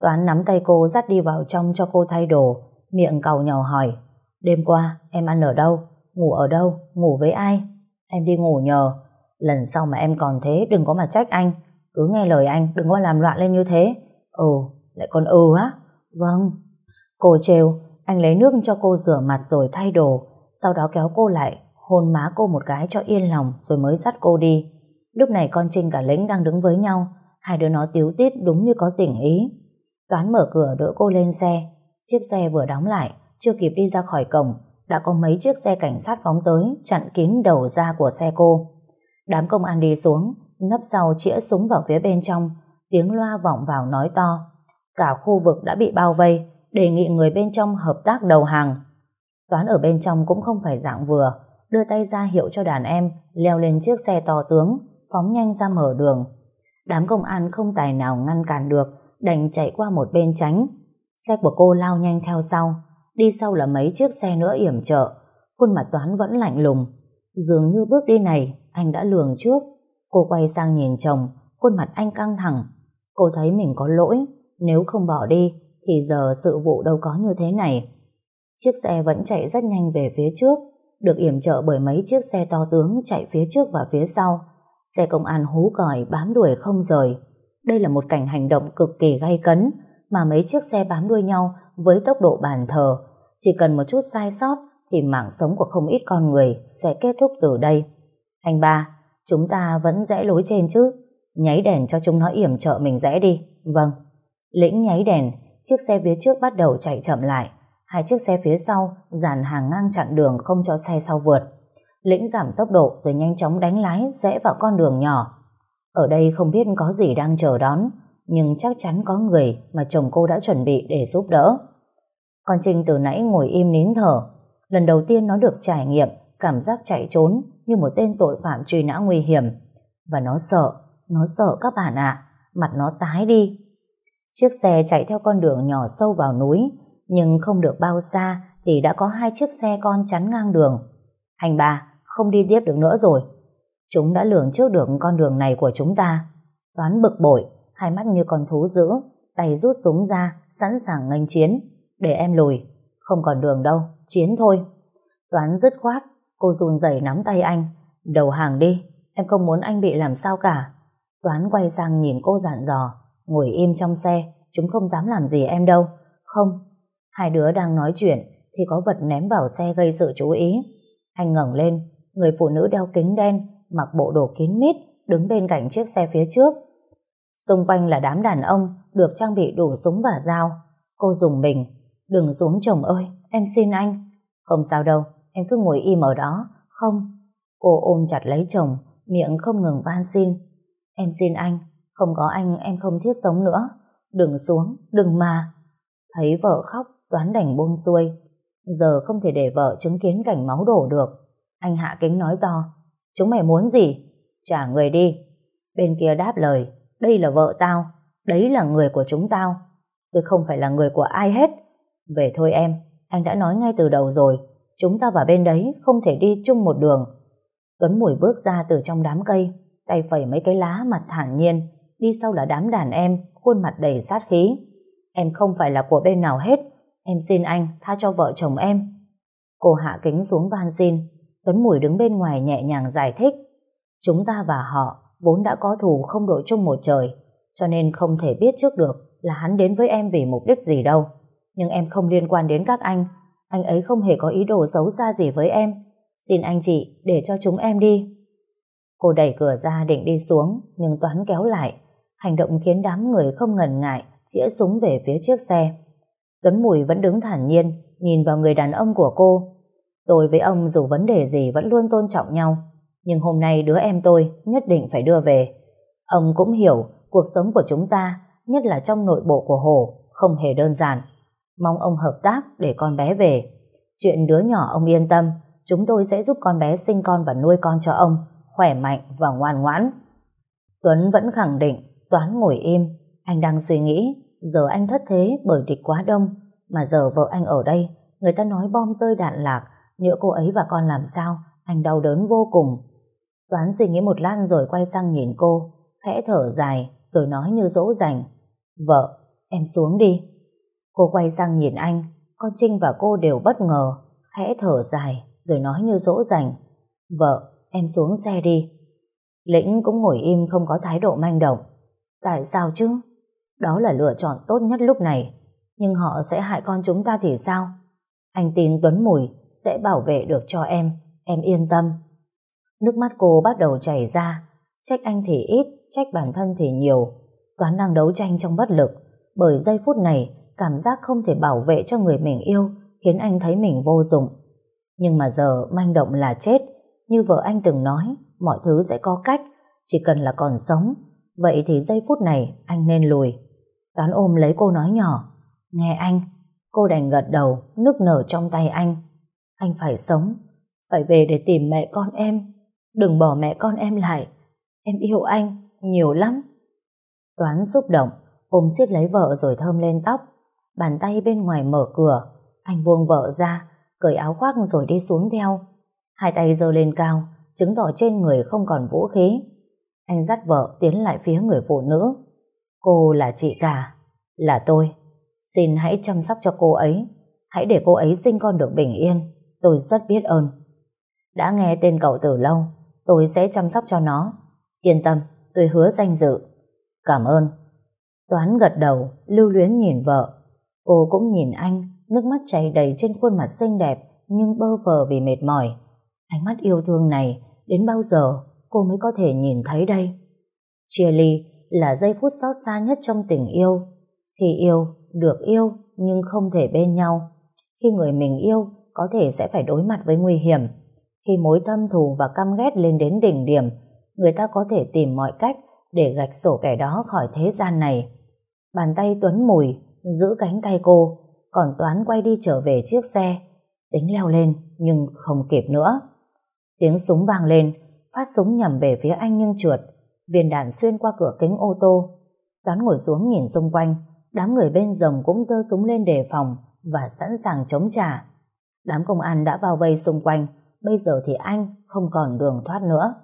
Toán nắm tay cô dắt đi vào trong cho cô thay đồ, miệng cầu nhỏ hỏi. Đêm qua, em ăn ở đâu? Ngủ ở đâu? Ngủ với ai? Em đi ngủ nhờ. Lần sau mà em còn thế đừng có mà trách anh. Cứ nghe lời anh, đừng có làm loạn lên như thế. Ừ, lại còn ừ á? Vâng. Cô trêu, anh lấy nước cho cô rửa mặt rồi thay đồ, sau đó kéo cô lại, hôn má cô một cái cho yên lòng rồi mới dắt cô đi. Lúc này con Trinh cả lĩnh đang đứng với nhau, hai đứa nó tiếu tít đúng như có tình ý. Toán mở cửa đỡ cô lên xe, chiếc xe vừa đóng lại, chưa kịp đi ra khỏi cổng, đã có mấy chiếc xe cảnh sát phóng tới, chặn kín đầu ra của xe cô. Đám công an đi xuống, nấp sau chĩa súng vào phía bên trong, tiếng loa vọng vào nói to. Cả khu vực đã bị bao vây, đề nghị người bên trong hợp tác đầu hàng. Toán ở bên trong cũng không phải dạng vừa, đưa tay ra hiệu cho đàn em leo lên chiếc xe to tướng, phóng nhanh ra mở đường. Đám công an không tài nào ngăn cản được, đành chạy qua một bên tránh. Xe của cô lao nhanh theo sau, đi sau là mấy chiếc xe nữa yểm trợ. Khuôn mặt Toán vẫn lạnh lùng. Dường như bước đi này, anh đã lường trước. Cô quay sang nhìn chồng, khuôn mặt anh căng thẳng. Cô thấy mình có lỗi, nếu không bỏ đi, thì giờ sự vụ đâu có như thế này. Chiếc xe vẫn chạy rất nhanh về phía trước, được yểm trợ bởi mấy chiếc xe to tướng chạy phía trước và phía sau. Xe công an hú còi bám đuổi không rời. Đây là một cảnh hành động cực kỳ gay cấn, mà mấy chiếc xe bám đuôi nhau với tốc độ bàn thờ. Chỉ cần một chút sai sót thì mạng sống của không ít con người sẽ kết thúc từ đây. Anh ba, chúng ta vẫn rẽ lối trên chứ? Nháy đèn cho chúng nó yểm trợ mình rẽ đi. Vâng. Lĩnh nháy đèn, chiếc xe phía trước bắt đầu chạy chậm lại. Hai chiếc xe phía sau dàn hàng ngang chặn đường không cho xe sau vượt. Lĩnh giảm tốc độ rồi nhanh chóng đánh lái rẽ vào con đường nhỏ. Ở đây không biết có gì đang chờ đón, nhưng chắc chắn có người mà chồng cô đã chuẩn bị để giúp đỡ. Con Trinh từ nãy ngồi im nín thở. Lần đầu tiên nó được trải nghiệm cảm giác chạy trốn như một tên tội phạm truy nã nguy hiểm. Và nó sợ, nó sợ các bạn ạ, mặt nó tái đi. Chiếc xe chạy theo con đường nhỏ sâu vào núi, nhưng không được bao xa thì đã có hai chiếc xe con chắn ngang đường. Anh ba, không đi tiếp được nữa rồi. Chúng đã lường trước được con đường này của chúng ta. Toán bực bội, hai mắt như con thú dữ, tay rút súng ra, sẵn sàng nghênh chiến. Để em lùi, không còn đường đâu, chiến thôi. Toán dứt khoát, cô run rẩy nắm tay anh. Đầu hàng đi, em không muốn anh bị làm sao cả. Toán quay sang nhìn cô dặn dò, ngồi im trong xe, chúng không dám làm gì em đâu. Không, hai đứa đang nói chuyện thì có vật ném vào xe gây sự chú ý. Anh ngẩng lên, người phụ nữ đeo kính đen, mặc bộ đồ kín mít, đứng bên cạnh chiếc xe phía trước. Xung quanh là đám đàn ông được trang bị đủ súng và dao. Cô dùng mình. Đừng xuống chồng ơi, em xin anh. Không sao đâu, em cứ ngồi im ở đó. Không. Cô ôm chặt lấy chồng, miệng không ngừng van xin. Em xin anh, không có anh em không thiết sống nữa. Đừng xuống, đừng mà. Thấy vợ khóc, toán đành buông xuôi. Giờ không thể để vợ chứng kiến cảnh máu đổ được. Anh hạ kính nói to. Chúng mày muốn gì? Trả người đi. Bên kia đáp lời. Đây là vợ tao. Đấy là người của chúng tao. Tôi không phải là người của ai hết. Về thôi em. Anh đã nói ngay từ đầu rồi. Chúng ta và bên đấy không thể đi chung một đường. Tuấn Mùi bước ra từ trong đám cây. Tay phẩy mấy cái lá mặt thản nhiên. Đi sau là đám đàn em. Khuôn mặt đầy sát khí. Em không phải là của bên nào hết. Em xin anh tha cho vợ chồng em. Cô hạ kính xuống van xin. Tuấn Mùi đứng bên ngoài nhẹ nhàng giải thích. Chúng ta và họ vốn đã có thù không đội chung một trời, cho nên không thể biết trước được là hắn đến với em vì mục đích gì đâu. Nhưng em không liên quan đến các anh. Anh ấy không hề có ý đồ xấu xa gì với em. Xin anh chị để cho chúng em đi. Cô đẩy cửa ra định đi xuống, nhưng Toán kéo lại. Hành động khiến đám người không ngần ngại, chĩa súng về phía chiếc xe. Tuấn Mùi vẫn đứng thản nhiên, nhìn vào người đàn ông của cô. Tôi với ông dù vấn đề gì vẫn luôn tôn trọng nhau, nhưng hôm nay đứa em tôi nhất định phải đưa về. Ông cũng hiểu cuộc sống của chúng ta, nhất là trong nội bộ của Hồ, không hề đơn giản. Mong ông hợp tác để con bé về. Chuyện đứa nhỏ ông yên tâm, chúng tôi sẽ giúp con bé sinh con và nuôi con cho ông, khỏe mạnh và ngoan ngoãn. Tuấn vẫn khẳng định Toán ngồi im, anh đang suy nghĩ giờ anh thất thế bởi địch quá đông mà giờ vợ anh ở đây người ta nói bom rơi đạn lạc nhỡ cô ấy và con làm sao anh đau đớn vô cùng. Toán suy nghĩ một lát rồi quay sang nhìn cô khẽ thở dài rồi nói như dỗ dành Vợ, em xuống đi. Cô quay sang nhìn anh con Trinh và cô đều bất ngờ khẽ thở dài rồi nói như dỗ dành Vợ, em xuống xe đi. Lĩnh cũng ngồi im không có thái độ manh động. Tại sao chứ? Đó là lựa chọn tốt nhất lúc này. Nhưng họ sẽ hại con chúng ta thì sao? Anh tin Tuấn Mùi sẽ bảo vệ được cho em. Em yên tâm. Nước mắt cô bắt đầu chảy ra. Trách anh thì ít, trách bản thân thì nhiều. Toán đang đấu tranh trong bất lực. Bởi giây phút này, cảm giác không thể bảo vệ cho người mình yêu khiến anh thấy mình vô dụng. Nhưng mà giờ manh động là chết. Như vợ anh từng nói, mọi thứ sẽ có cách. Chỉ cần là còn sống. Vậy thì giây phút này anh nên lùi. Toán ôm lấy cô nói nhỏ. Nghe anh. Cô đành gật đầu, nước nở trong tay anh. Anh phải sống. Phải về để tìm mẹ con em. Đừng bỏ mẹ con em lại. Em yêu anh, nhiều lắm. Toán xúc động, ôm siết lấy vợ rồi thơm lên tóc. Bàn tay bên ngoài mở cửa. Anh buông vợ ra, cởi áo khoác rồi đi xuống theo. Hai tay giơ lên cao, chứng tỏ trên người không còn vũ khí. Anh dắt vợ tiến lại phía người phụ nữ. Cô là chị cả, là tôi. Xin hãy chăm sóc cho cô ấy. Hãy để cô ấy sinh con được bình yên. Tôi rất biết ơn. Đã nghe tên cậu từ lâu, tôi sẽ chăm sóc cho nó. Yên tâm, tôi hứa danh dự. Cảm ơn. Toán gật đầu, lưu luyến nhìn vợ. Cô cũng nhìn anh, nước mắt chảy đầy trên khuôn mặt xinh đẹp nhưng bơ vờ vì mệt mỏi. Ánh mắt yêu thương này đến bao giờ cô mới có thể nhìn thấy đây? Chia ly là giây phút xót xa nhất trong tình yêu. thì yêu, được yêu nhưng không thể bên nhau. Khi người mình yêu có thể sẽ phải đối mặt với nguy hiểm. Khi mối thâm thù và căm ghét lên đến đỉnh điểm, người ta có thể tìm mọi cách để gạch sổ kẻ đó khỏi thế gian này. Bàn tay Tuấn mùi giữ cánh tay cô, còn Toán quay đi trở về chiếc xe. Tính leo lên nhưng không kịp nữa. Tiếng súng vang lên, phát súng nhằm về phía anh nhưng trượt. Viên đạn xuyên qua cửa kính ô tô. Toán ngồi xuống nhìn xung quanh, đám người bên rồng cũng dơ súng lên đề phòng và sẵn sàng chống trả. Đám công an đã bao vây xung quanh, bây giờ thì anh không còn đường thoát nữa.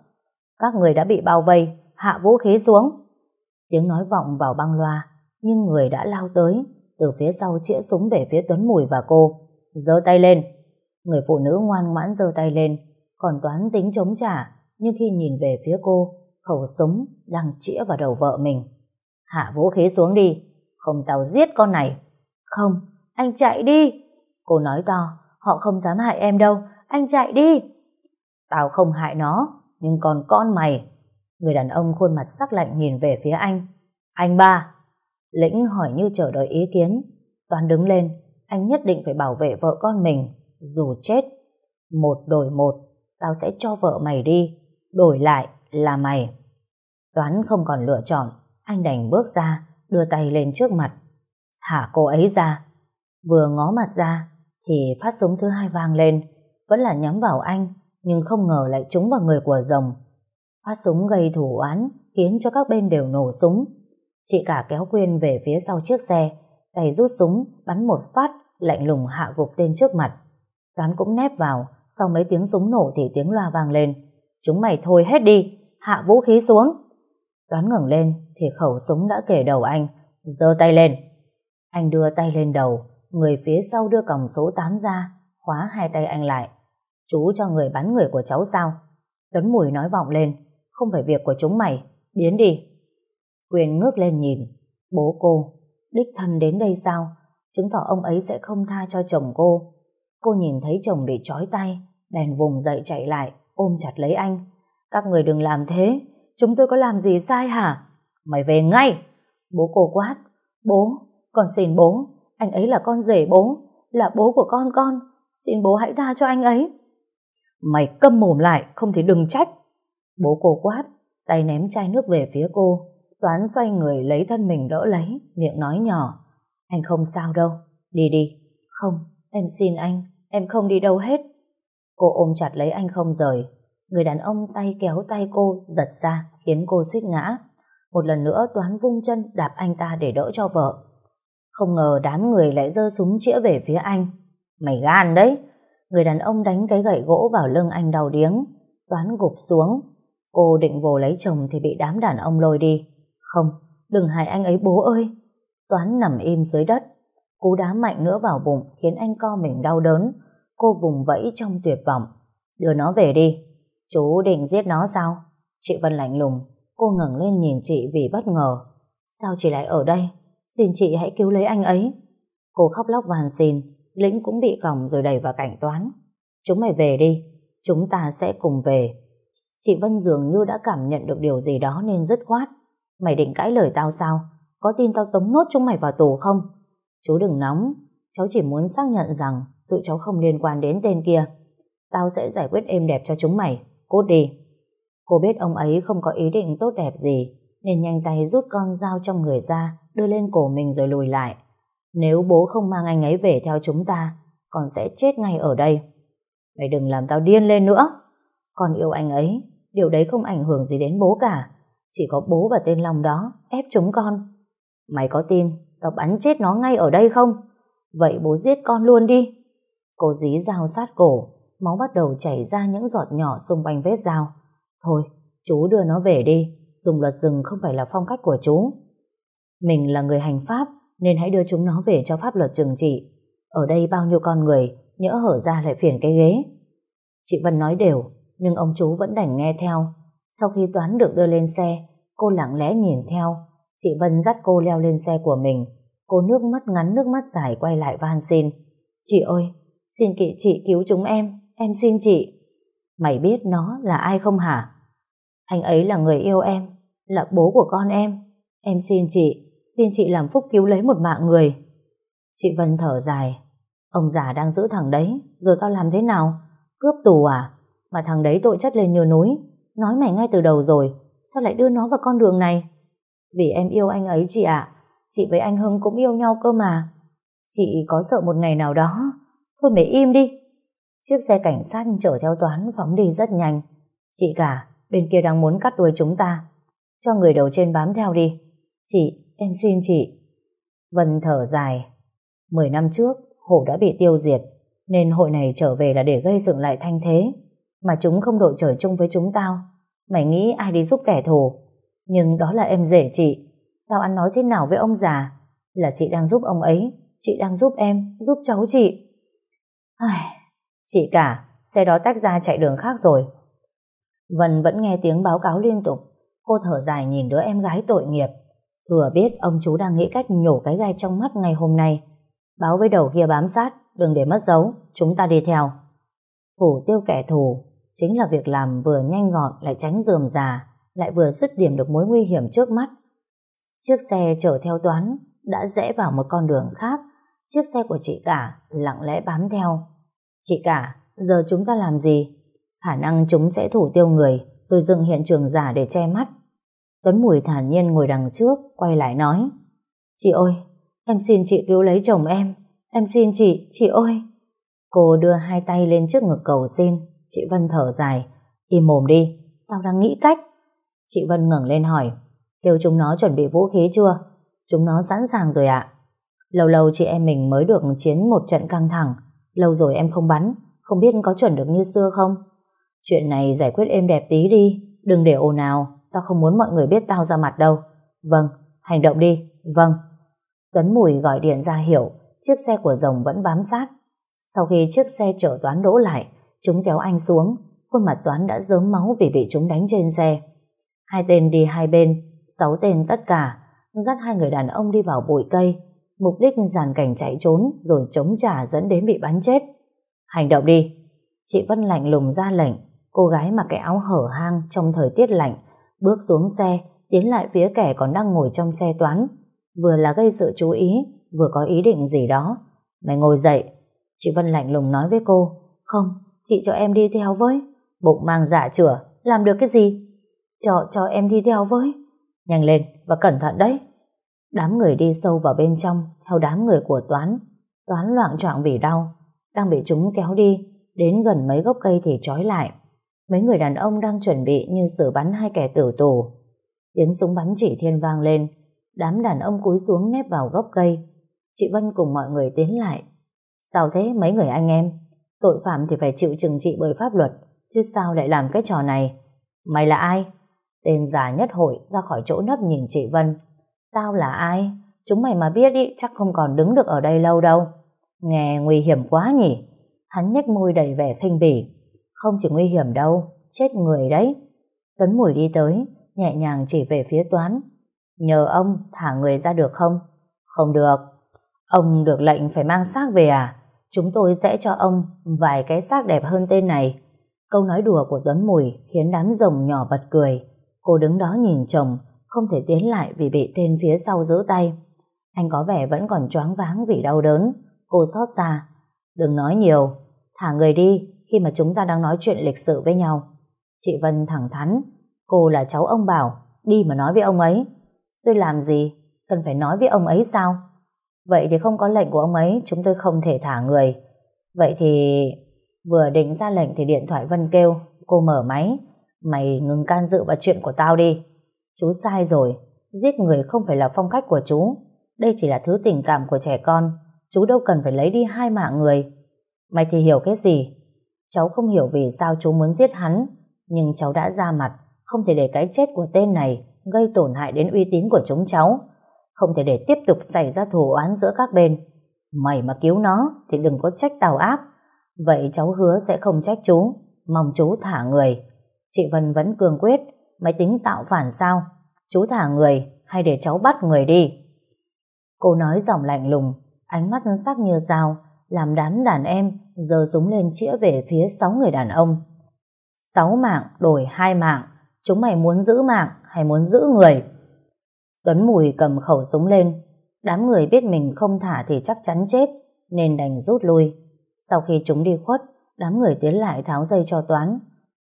Các người đã bị bao vây, hạ vũ khí xuống. Tiếng nói vọng vào băng loa, nhưng người đã lao tới, từ phía sau chĩa súng về phía Tuấn Mùi và cô. giơ tay lên. Người phụ nữ ngoan ngoãn giơ tay lên, còn Toán tính chống trả, nhưng khi nhìn về phía cô, khẩu súng đang chĩa vào đầu vợ mình. Hạ vũ khí xuống đi, không tao giết con này. Không, anh chạy đi. Cô nói to, họ không dám hại em đâu, anh chạy đi. Tao không hại nó, nhưng còn con mày. Người đàn ông khuôn mặt sắc lạnh nhìn về phía anh. Anh ba. Lĩnh hỏi như chờ đợi ý kiến. Toàn đứng lên, anh nhất định phải bảo vệ vợ con mình, dù chết. Một đổi một, tao sẽ cho vợ mày đi, đổi lại là mày. Toán không còn lựa chọn, anh đành bước ra, đưa tay lên trước mặt. Thả cô ấy ra. Vừa ngó mặt ra, thì phát súng thứ hai vang lên, vẫn là nhắm vào anh, nhưng không ngờ lại trúng vào người của rồng. Phát súng gây thủ oán, khiến cho các bên đều nổ súng. Chị cả kéo Quyên về phía sau chiếc xe, tay rút súng, bắn một phát, lạnh lùng hạ gục tên trước mặt. Toán cũng nép vào, sau mấy tiếng súng nổ thì tiếng loa vang lên. Chúng mày thôi hết đi, hạ vũ khí xuống. Toán ngẩng lên thì khẩu súng đã kể đầu anh, giơ tay lên. Anh đưa tay lên đầu, người phía sau đưa còng số 8 ra, khóa hai tay anh lại. Chú cho người bắn người của cháu sao? Tuấn Mùi nói vọng lên, không phải việc của chúng mày, biến đi. Quyền ngước lên nhìn, bố cô, đích thân đến đây sao? Chứng tỏ ông ấy sẽ không tha cho chồng cô. Cô nhìn thấy chồng bị trói tay, bèn vùng dậy chạy lại, ôm chặt lấy anh. Các người đừng làm thế, chúng tôi có làm gì sai hả? Mày về ngay! Bố cô quát. Bố, con xin bố, anh ấy là con rể bố, là bố của con con. Xin bố hãy tha cho anh ấy. Mày câm mồm lại, không thì đừng trách. Bố cô quát, tay ném chai nước về phía cô. Toán xoay người lấy thân mình đỡ lấy, miệng nói nhỏ. Anh không sao đâu, đi đi. Không, em xin anh, em không đi đâu hết. Cô ôm chặt lấy anh không rời. Người đàn ông tay kéo tay cô giật ra khiến cô suýt ngã. Một lần nữa Toán vung chân đạp anh ta để đỡ cho vợ. Không ngờ đám người lại giơ súng chĩa về phía anh. Mày gan đấy! Người đàn ông đánh cái gậy gỗ vào lưng anh đau điếng. Toán gục xuống. Cô định vồ lấy chồng thì bị đám đàn ông lôi đi. Không, đừng hại anh ấy bố ơi! Toán nằm im dưới đất. Cú đá mạnh nữa vào bụng khiến anh co mình đau đớn. Cô vùng vẫy trong tuyệt vọng. Đưa nó về đi. Chú định giết nó sao? Chị Vân lạnh lùng. Cô ngẩng lên nhìn chị vì bất ngờ. Sao chị lại ở đây? Xin chị hãy cứu lấy anh ấy. Cô khóc lóc van xin. Lĩnh cũng bị còng rồi đẩy vào cảnh toán. Chúng mày về đi. Chúng ta sẽ cùng về. Chị Vân dường như đã cảm nhận được điều gì đó nên dứt khoát. Mày định cãi lời tao sao? Có tin tao tống nốt chúng mày vào tù không? Chú đừng nóng. Cháu chỉ muốn xác nhận rằng tụi cháu không liên quan đến tên kia. Tao sẽ giải quyết êm đẹp cho chúng mày. Cút đi. Cô biết ông ấy không có ý định tốt đẹp gì, nên nhanh tay rút con dao trong người ra, đưa lên cổ mình rồi lùi lại. Nếu bố không mang anh ấy về theo chúng ta con sẽ chết ngay ở đây. Mày đừng làm tao điên lên nữa. Con yêu anh ấy, điều đấy không ảnh hưởng gì đến bố cả. Chỉ có bố và tên Long đó ép chúng con. Mày có tin tao bắn chết nó ngay ở đây không? Vậy bố giết con luôn đi. Cô dí dao sát cổ máu bắt đầu chảy ra những giọt nhỏ xung quanh vết dao. Thôi, chú đưa nó về đi, dùng luật rừng không phải là phong cách của chú. Mình là người hành pháp, nên hãy đưa chúng nó về cho pháp luật trừng trị. Ở đây bao nhiêu con người, nhỡ hở ra lại phiền cái ghế. Chị Vân nói đều, nhưng ông chú vẫn đành nghe theo. Sau khi Toán được đưa lên xe, cô lặng lẽ nhìn theo. Chị Vân dắt cô leo lên xe của mình. Cô nước mắt ngắn nước mắt dài quay lại van xin. Chị ơi, xin kỵ chị cứu chúng em. Em xin chị. Mày biết nó là ai không hả? Anh ấy là người yêu em, là bố của con em. Em xin chị, xin chị làm phúc cứu lấy một mạng người. Chị Vân thở dài. Ông già đang giữ thằng đấy, giờ tao làm thế nào? Cướp tù à? Mà thằng đấy tội chất lên như núi. Nói mày ngay từ đầu rồi, sao lại đưa nó vào con đường này? Vì em yêu anh ấy chị ạ. Chị với anh Hưng cũng yêu nhau cơ mà. Chị có sợ một ngày nào đó. Thôi mày im đi, Chiếc xe cảnh sát chở theo toán phóng đi rất nhanh. Chị cả, bên kia đang muốn cắt đuôi chúng ta. Cho người đầu trên bám theo đi. Chị, em xin chị. Vân thở dài. Mười năm trước, hổ đã bị tiêu diệt, nên hội này trở về là để gây dựng lại thanh thế. Mà chúng không đội trời chung với chúng tao. Mày nghĩ ai đi giúp kẻ thù? Nhưng đó là em rể chị. Tao ăn nói thế nào với ông già? Là chị đang giúp ông ấy, chị đang giúp em, giúp cháu chị. Ai... Chị cả, xe đó tách ra chạy đường khác rồi. Vân vẫn nghe tiếng báo cáo liên tục. Cô thở dài nhìn đứa em gái tội nghiệp. Thừa biết ông chú đang nghĩ cách nhổ cái gai trong mắt ngày hôm nay. Báo với đầu kia bám sát, đừng để mất dấu, chúng ta đi theo. Thủ tiêu kẻ thù, chính là việc làm vừa nhanh gọn lại tránh dườm già, lại vừa dứt điểm được mối nguy hiểm trước mắt. Chiếc xe chở theo toán đã rẽ vào một con đường khác, chiếc xe của chị cả lặng lẽ bám theo. Chị cả, giờ chúng ta làm gì? Khả năng chúng sẽ thủ tiêu người, rồi dựng hiện trường giả để che mắt. Tuấn Mùi thản nhiên ngồi đằng trước, quay lại nói. Chị ơi, em xin chị cứu lấy chồng em. Em xin chị, chị ơi. Cô đưa hai tay lên trước ngực cầu xin. Chị Vân thở dài. Im mồm đi, tao đang nghĩ cách. Chị Vân ngẩng lên hỏi. Kêu chúng nó chuẩn bị vũ khí chưa? Chúng nó sẵn sàng rồi ạ. Lâu lâu chị em mình mới được chiến một trận căng thẳng. Lâu rồi em không bắn, không biết có chuẩn được như xưa không? Chuyện này giải quyết êm đẹp tí đi, đừng để ồn ào, tao không muốn mọi người biết tao ra mặt đâu. Vâng, hành động đi, vâng. Tuấn Mùi gọi điện ra hiểu, chiếc xe của rồng vẫn bám sát. Sau khi chiếc xe chở Toán đỗ lại, chúng kéo anh xuống, khuôn mặt Toán đã dớm máu vì bị chúng đánh trên xe. Hai tên đi hai bên, sáu tên tất cả, dắt hai người đàn ông đi vào bụi cây, mục đích giàn cảnh chạy trốn rồi chống trả dẫn đến bị bắn chết. Hành động đi. Chị Vân lạnh lùng ra lệnh, cô gái mặc cái áo hở hang trong thời tiết lạnh, bước xuống xe, tiến lại phía kẻ còn đang ngồi trong xe toán. Vừa là gây sự chú ý, vừa có ý định gì đó. Mày ngồi dậy. Chị Vân lạnh lùng nói với cô, không, chị cho em đi theo với. Bụng mang dạ chửa, làm được cái gì? Cho, cho em đi theo với. Nhanh lên và cẩn thận đấy. Đám người đi sâu vào bên trong theo đám người của Toán. Toán loạn trọng vì đau, đang bị chúng kéo đi, đến gần mấy gốc cây thì trói lại. mấy người đàn ông đang chuẩn bị như sửa bắn hai kẻ tử tù. Tiếng súng bắn chỉ thiên vang lên, đám đàn ông cúi xuống nép vào gốc cây. Chị Vân cùng mọi người tiến lại. Sao thế mấy người anh em? Tội phạm thì phải chịu trừng trị bởi pháp luật, chứ sao lại làm cái trò này? Mày là ai? Tên già nhất hội ra khỏi chỗ nấp nhìn chị Vân. Tao là ai? Chúng mày mà biết ý, chắc không còn đứng được ở đây lâu đâu. Nghe nguy hiểm quá nhỉ? Hắn nhếch môi đầy vẻ khinh bỉ. Không chỉ nguy hiểm đâu, chết người đấy. Tuấn Mùi đi tới, nhẹ nhàng chỉ về phía Toán. Nhờ ông thả người ra được không? Không được. Ông được lệnh phải mang xác về à? Chúng tôi sẽ cho ông vài cái xác đẹp hơn tên này. Câu nói đùa của Tuấn Mùi khiến đám rồng nhỏ bật cười. Cô đứng đó nhìn chồng, không thể tiến lại vì bị tên phía sau giữ tay. Anh có vẻ vẫn còn choáng váng vì đau đớn. Cô xót xa. Đừng nói nhiều, thả người đi khi mà chúng ta đang nói chuyện lịch sự với nhau. Chị Vân thẳng thắn, cô là cháu ông Bảo, đi mà nói với ông ấy. Tôi làm gì? Cần phải nói với ông ấy sao? Vậy thì không có lệnh của ông ấy, chúng tôi không thể thả người. Vậy thì... Vừa định ra lệnh thì điện thoại Vân kêu, cô mở máy. Mày ngừng can dự vào chuyện của tao đi. Chú sai rồi, giết người không phải là phong cách của chú. Đây chỉ là thứ tình cảm của trẻ con, chú đâu cần phải lấy đi hai mạng người. Mày thì hiểu cái gì? Cháu không hiểu vì sao chú muốn giết hắn, nhưng cháu đã ra mặt, không thể để cái chết của tên này gây tổn hại đến uy tín của chúng cháu. Không thể để tiếp tục xảy ra thù oán giữa các bên. Mày mà cứu nó thì đừng có trách tào áp. Vậy cháu hứa sẽ không trách chú, mong chú thả người. Chị Vân vẫn cường quyết, mày tính tạo phản sao? Chú thả người hay để cháu bắt người đi? Cô nói giọng lạnh lùng, ánh mắt sắc như dao, làm đám đàn em giơ súng lên chĩa về phía sáu người đàn ông. Sáu mạng đổi hai mạng, chúng mày muốn giữ mạng hay muốn giữ người? Tuấn Mùi cầm khẩu súng lên, đám người biết mình không thả thì chắc chắn chết, nên đành rút lui. Sau khi chúng đi khuất, đám người tiến lại tháo dây cho Toán.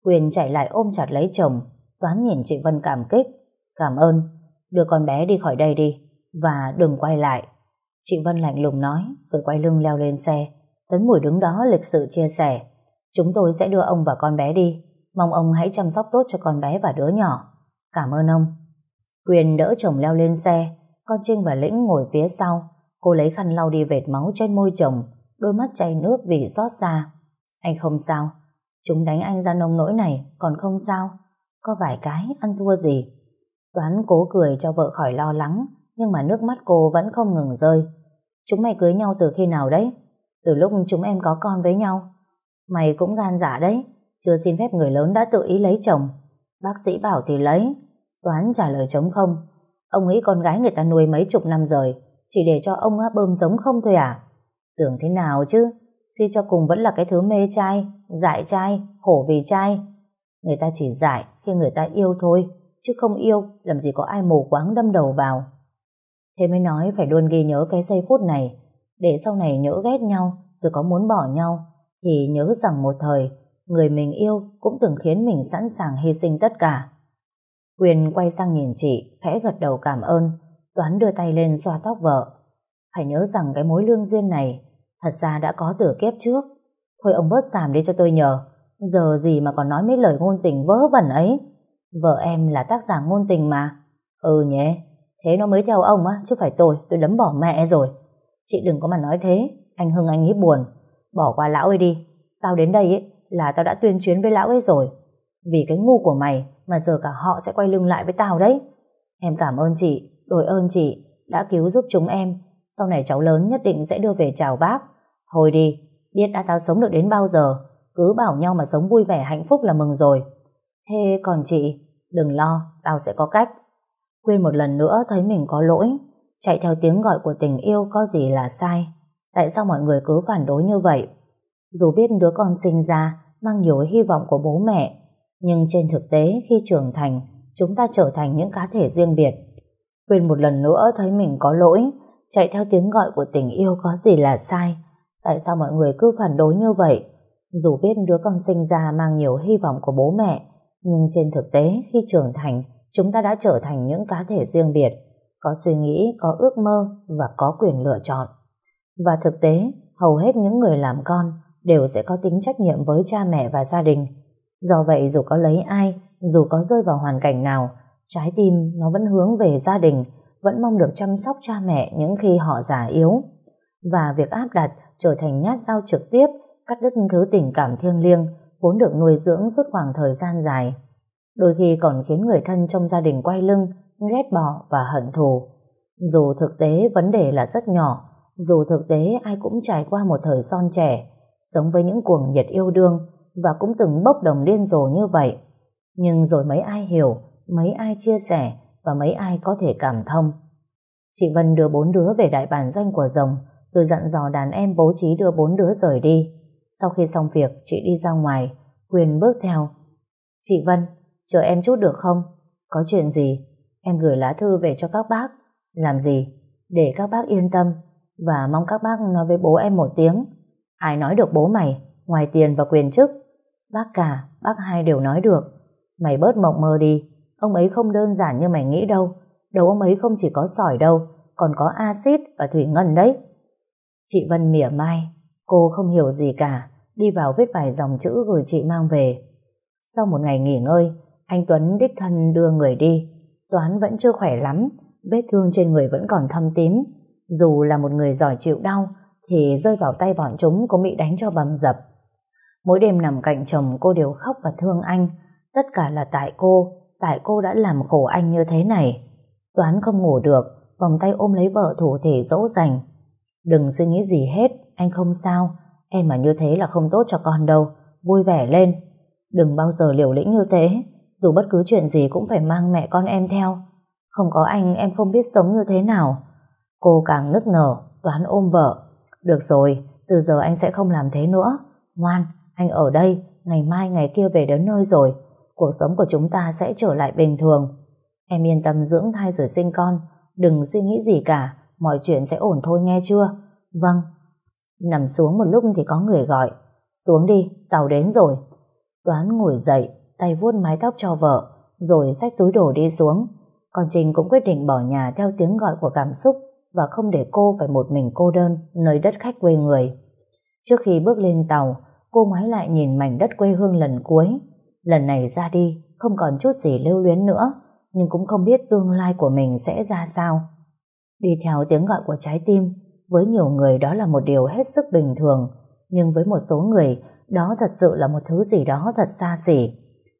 Quyền chạy lại ôm chặt lấy chồng, Toán nhìn chị Vân cảm kích. Cảm ơn, đưa con bé đi khỏi đây đi, và đừng quay lại. Chị Vân lạnh lùng nói, rồi quay lưng leo lên xe. Tấn Mùi đứng đó lịch sự chia sẻ. Chúng tôi sẽ đưa ông và con bé đi. Mong ông hãy chăm sóc tốt cho con bé và đứa nhỏ. Cảm ơn ông. Quyền đỡ chồng leo lên xe. Con Trinh và Lĩnh ngồi phía sau. Cô lấy khăn lau đi vệt máu trên môi chồng. Đôi mắt chảy nước vì xót xa. Anh không sao. Chúng đánh anh ra nông nỗi này. Còn không sao. Có vài cái, ăn thua gì. Toán cố cười cho vợ khỏi lo lắng. Nhưng mà nước mắt cô vẫn không ngừng rơi. Chúng mày cưới nhau từ khi nào đấy? Từ lúc chúng em có con với nhau. Mày cũng gan giả đấy. Chưa xin phép người lớn đã tự ý lấy chồng. Bác sĩ bảo thì lấy. Toán trả lời trống không. Ông nghĩ con gái người ta nuôi mấy chục năm rồi. Chỉ để cho ông bơm giống không thôi à? Tưởng thế nào chứ? Suy cho cùng vẫn là cái thứ mê trai, dại trai, khổ vì trai. Người ta chỉ dại khi người ta yêu thôi. Chứ không yêu, làm gì có ai mù quáng đâm đầu vào. Thế mới nói phải luôn ghi nhớ cái giây phút này để sau này nhỡ ghét nhau rồi có muốn bỏ nhau thì nhớ rằng một thời người mình yêu cũng từng khiến mình sẵn sàng hy sinh tất cả. Quyền quay sang nhìn chị khẽ gật đầu cảm ơn. Toán đưa tay lên xoa tóc vợ. Phải nhớ rằng cái mối lương duyên này thật ra đã có từ kiếp trước. Thôi ông bớt xàm đi cho tôi nhờ. Giờ gì mà còn nói mấy lời ngôn tình vớ vẩn ấy. Vợ em là tác giả ngôn tình mà. Ừ nhé Thế nó mới theo ông á, chứ phải tôi, tôi đấm bỏ mẹ rồi. Chị đừng có mà nói thế, anh Hưng anh ấy buồn. Bỏ qua lão ấy đi, tao đến đây ấy, là tao đã tuyên chuyến với lão ấy rồi. Vì cái ngu của mày mà giờ cả họ sẽ quay lưng lại với tao đấy. Em cảm ơn chị, đổi ơn chị, đã cứu giúp chúng em. Sau này cháu lớn nhất định sẽ đưa về chào bác. Thôi đi, biết đã tao sống được đến bao giờ, cứ bảo nhau mà sống vui vẻ hạnh phúc là mừng rồi. Thế còn chị, đừng lo, tao sẽ có cách. Quyên một lần nữa thấy mình có lỗi, chạy theo tiếng gọi của tình yêu có gì là sai. Tại sao mọi người cứ phản đối như vậy? Dù biết đứa con sinh ra mang nhiều hy vọng của bố mẹ, nhưng trên thực tế khi trưởng thành, chúng ta trở thành những cá thể riêng biệt. Quyên một lần nữa thấy mình có lỗi, chạy theo tiếng gọi của tình yêu có gì là sai. Tại sao mọi người cứ phản đối như vậy? Dù biết đứa con sinh ra mang nhiều hy vọng của bố mẹ, nhưng trên thực tế khi trưởng thành, chúng ta đã trở thành những cá thể riêng biệt, có suy nghĩ, có ước mơ và có quyền lựa chọn. Và thực tế, hầu hết những người làm con đều sẽ có tính trách nhiệm với cha mẹ và gia đình. Do vậy dù có lấy ai, dù có rơi vào hoàn cảnh nào, trái tim nó vẫn hướng về gia đình, vẫn mong được chăm sóc cha mẹ những khi họ già yếu. Và việc áp đặt trở thành nhát dao trực tiếp, cắt đứt thứ tình cảm thiêng liêng, vốn được nuôi dưỡng suốt khoảng thời gian dài. Đôi khi còn khiến người thân trong gia đình quay lưng, ghét bỏ và hận thù. Dù thực tế vấn đề là rất nhỏ, dù thực tế ai cũng trải qua một thời son trẻ, sống với những cuồng nhiệt yêu đương và cũng từng bốc đồng điên rồ như vậy. Nhưng rồi mấy ai hiểu, mấy ai chia sẻ và mấy ai có thể cảm thông. Chị Vân đưa bốn đứa về đại bản doanh của rồng rồi dặn dò đàn em bố trí đưa bốn đứa rời đi. Sau khi xong việc, chị đi ra ngoài, Quyền bước theo. Chị Vân, chờ em chút được không? Có chuyện gì? Em gửi lá thư về cho các bác. Làm gì? Để các bác yên tâm và mong các bác nói với bố em một tiếng. Ai nói được bố mày, ngoài tiền và quyền chức? Bác cả, bác hai đều nói được. Mày bớt mộng mơ đi, ông ấy không đơn giản như mày nghĩ đâu. Đầu ông ấy không chỉ có sỏi đâu, còn có axit và thủy ngân đấy. Chị Vân mỉa mai, cô không hiểu gì cả, đi vào viết vài dòng chữ gửi chị mang về. Sau một ngày nghỉ ngơi, anh Tuấn đích thân đưa người đi. Toán vẫn chưa khỏe lắm, vết thương trên người vẫn còn thâm tím. Dù là một người giỏi chịu đau, thì rơi vào tay bọn chúng cũng bị đánh cho bầm dập. Mỗi đêm nằm cạnh chồng cô đều khóc và thương anh. Tất cả là tại cô, tại cô đã làm khổ anh như thế này. Toán không ngủ được, vòng tay ôm lấy vợ thủ thể dỗ dành. Đừng suy nghĩ gì hết, anh không sao. Em mà như thế là không tốt cho con đâu. Vui vẻ lên. Đừng bao giờ liều lĩnh như thế. Dù bất cứ chuyện gì cũng phải mang mẹ con em theo. Không có anh em không biết sống như thế nào. Cô càng nức nở, Toán ôm vợ. Được rồi, từ giờ anh sẽ không làm thế nữa. Ngoan, anh ở đây, ngày mai ngày kia về đến nơi rồi. Cuộc sống của chúng ta sẽ trở lại bình thường. Em yên tâm dưỡng thai rồi sinh con. Đừng suy nghĩ gì cả, mọi chuyện sẽ ổn thôi nghe chưa? Vâng. Nằm xuống một lúc thì có người gọi. Xuống đi, tàu đến rồi. Toán ngồi dậy, tay vuốt mái tóc cho vợ, rồi xách túi đồ đi xuống. Còn Trình cũng quyết định bỏ nhà theo tiếng gọi của cảm xúc và không để cô phải một mình cô đơn nơi đất khách quê người. Trước khi bước lên tàu, cô ngoái lại nhìn mảnh đất quê hương lần cuối. Lần này ra đi, không còn chút gì lưu luyến nữa, nhưng cũng không biết tương lai của mình sẽ ra sao. Đi theo tiếng gọi của trái tim, với nhiều người đó là một điều hết sức bình thường, nhưng với một số người, đó thật sự là một thứ gì đó thật xa xỉ.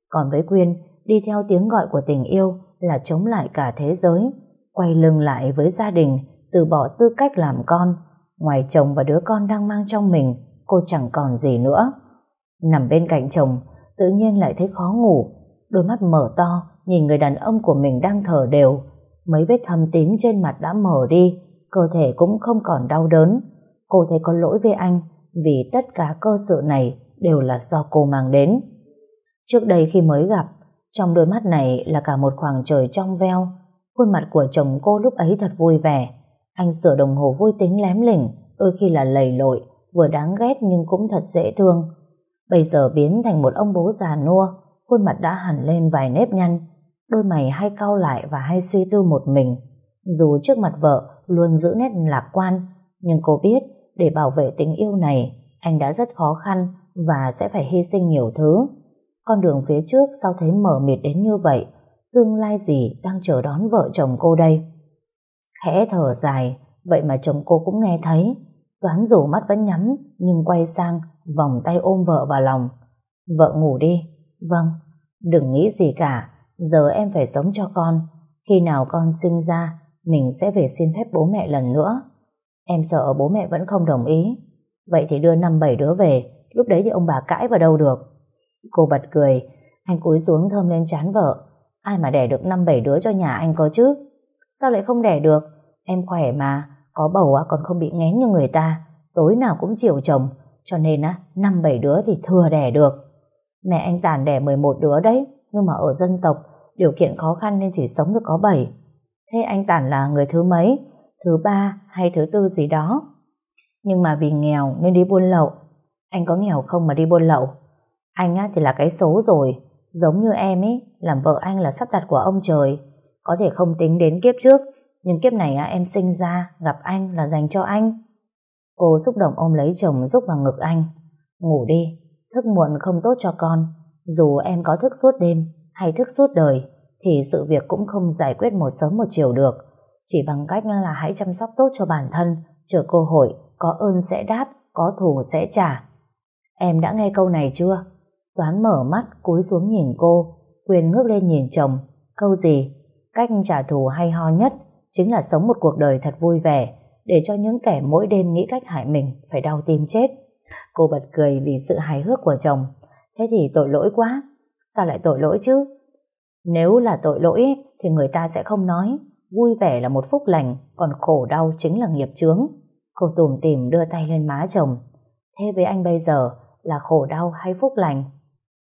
Còn với Quyên, đi theo tiếng gọi của tình yêu là chống lại cả thế giới, quay lưng lại với gia đình, từ bỏ tư cách làm con. Ngoài chồng và đứa con đang mang trong mình, cô chẳng còn gì nữa. Nằm bên cạnh chồng, tự nhiên lại thấy khó ngủ, đôi mắt mở to, nhìn người đàn ông của mình đang thở đều. Mấy vết thâm tím trên mặt đã mở đi, cơ thể cũng không còn đau đớn. Cô thấy có lỗi với anh, vì tất cả cơ sự này đều là do cô mang đến. Trước đây khi mới gặp, trong đôi mắt này là cả một khoảng trời trong veo. Khuôn mặt của chồng cô lúc ấy thật vui vẻ. Anh sửa đồng hồ vui tính lém lỉnh, đôi khi là lầy lội, vừa đáng ghét nhưng cũng thật dễ thương. Bây giờ biến thành một ông bố già nua, khuôn mặt đã hẳn lên vài nếp nhăn, đôi mày hay cau lại và hay suy tư một mình. Dù trước mặt vợ luôn giữ nét lạc quan, nhưng cô biết để bảo vệ tình yêu này, anh đã rất khó khăn và sẽ phải hy sinh nhiều thứ. Con đường phía trước sao thấy mở mịt đến như vậy? Tương lai gì đang chờ đón vợ chồng cô đây? Khẽ thở dài, vậy mà chồng cô cũng nghe thấy. Toán dù mắt vẫn nhắm, nhưng quay sang, vòng tay ôm vợ vào lòng. Vợ ngủ đi. Vâng, đừng nghĩ gì cả, giờ em phải sống cho con. Khi nào con sinh ra, mình sẽ về xin phép bố mẹ lần nữa. Em sợ bố mẹ vẫn không đồng ý. Vậy thì đưa năm bảy đứa về, lúc đấy thì ông bà cãi vào đâu được. Cô bật cười, anh cúi xuống thơm lên chán vợ. Ai mà đẻ được năm bảy đứa cho nhà anh có chứ? Sao lại không đẻ được? Em khỏe mà, có bầu còn không bị ngén như người ta. Tối nào cũng chiều chồng, cho nên á, năm bảy đứa thì thừa đẻ được. Mẹ anh Tàn đẻ 11 đứa đấy, nhưng mà ở dân tộc, điều kiện khó khăn nên chỉ sống được có 7. Thế anh Tản là người thứ mấy? Thứ ba hay thứ tư gì đó? Nhưng mà vì nghèo nên đi buôn lậu. Anh có nghèo không mà đi buôn lậu? Anh á thì là cái số rồi. Giống như em ấy, làm vợ anh là sắp đặt của ông trời. Có thể không tính đến kiếp trước, nhưng kiếp này á, em sinh ra, gặp anh là dành cho anh. Cô xúc động ôm lấy chồng rúc vào ngực anh. Ngủ đi, thức muộn không tốt cho con. Dù em có thức suốt đêm hay thức suốt đời thì sự việc cũng không giải quyết một sớm một chiều được. Chỉ bằng cách là hãy chăm sóc tốt cho bản thân, chờ cơ hội, có ơn sẽ đáp, có thù sẽ trả. Em đã nghe câu này chưa? Toán mở mắt, cúi xuống nhìn cô, Quyền ngước lên nhìn chồng. Câu gì? Cách trả thù hay ho nhất chính là sống một cuộc đời thật vui vẻ, để cho những kẻ mỗi đêm nghĩ cách hại mình phải đau tim chết. Cô bật cười vì sự hài hước của chồng. Thế thì tội lỗi quá. Sao lại tội lỗi chứ? Nếu là tội lỗi thì người ta sẽ không nói. Vui vẻ là một phúc lành, còn khổ đau chính là nghiệp chướng. Cô tùm tìm đưa tay lên má chồng. Thế với anh bây giờ là khổ đau hay phúc lành?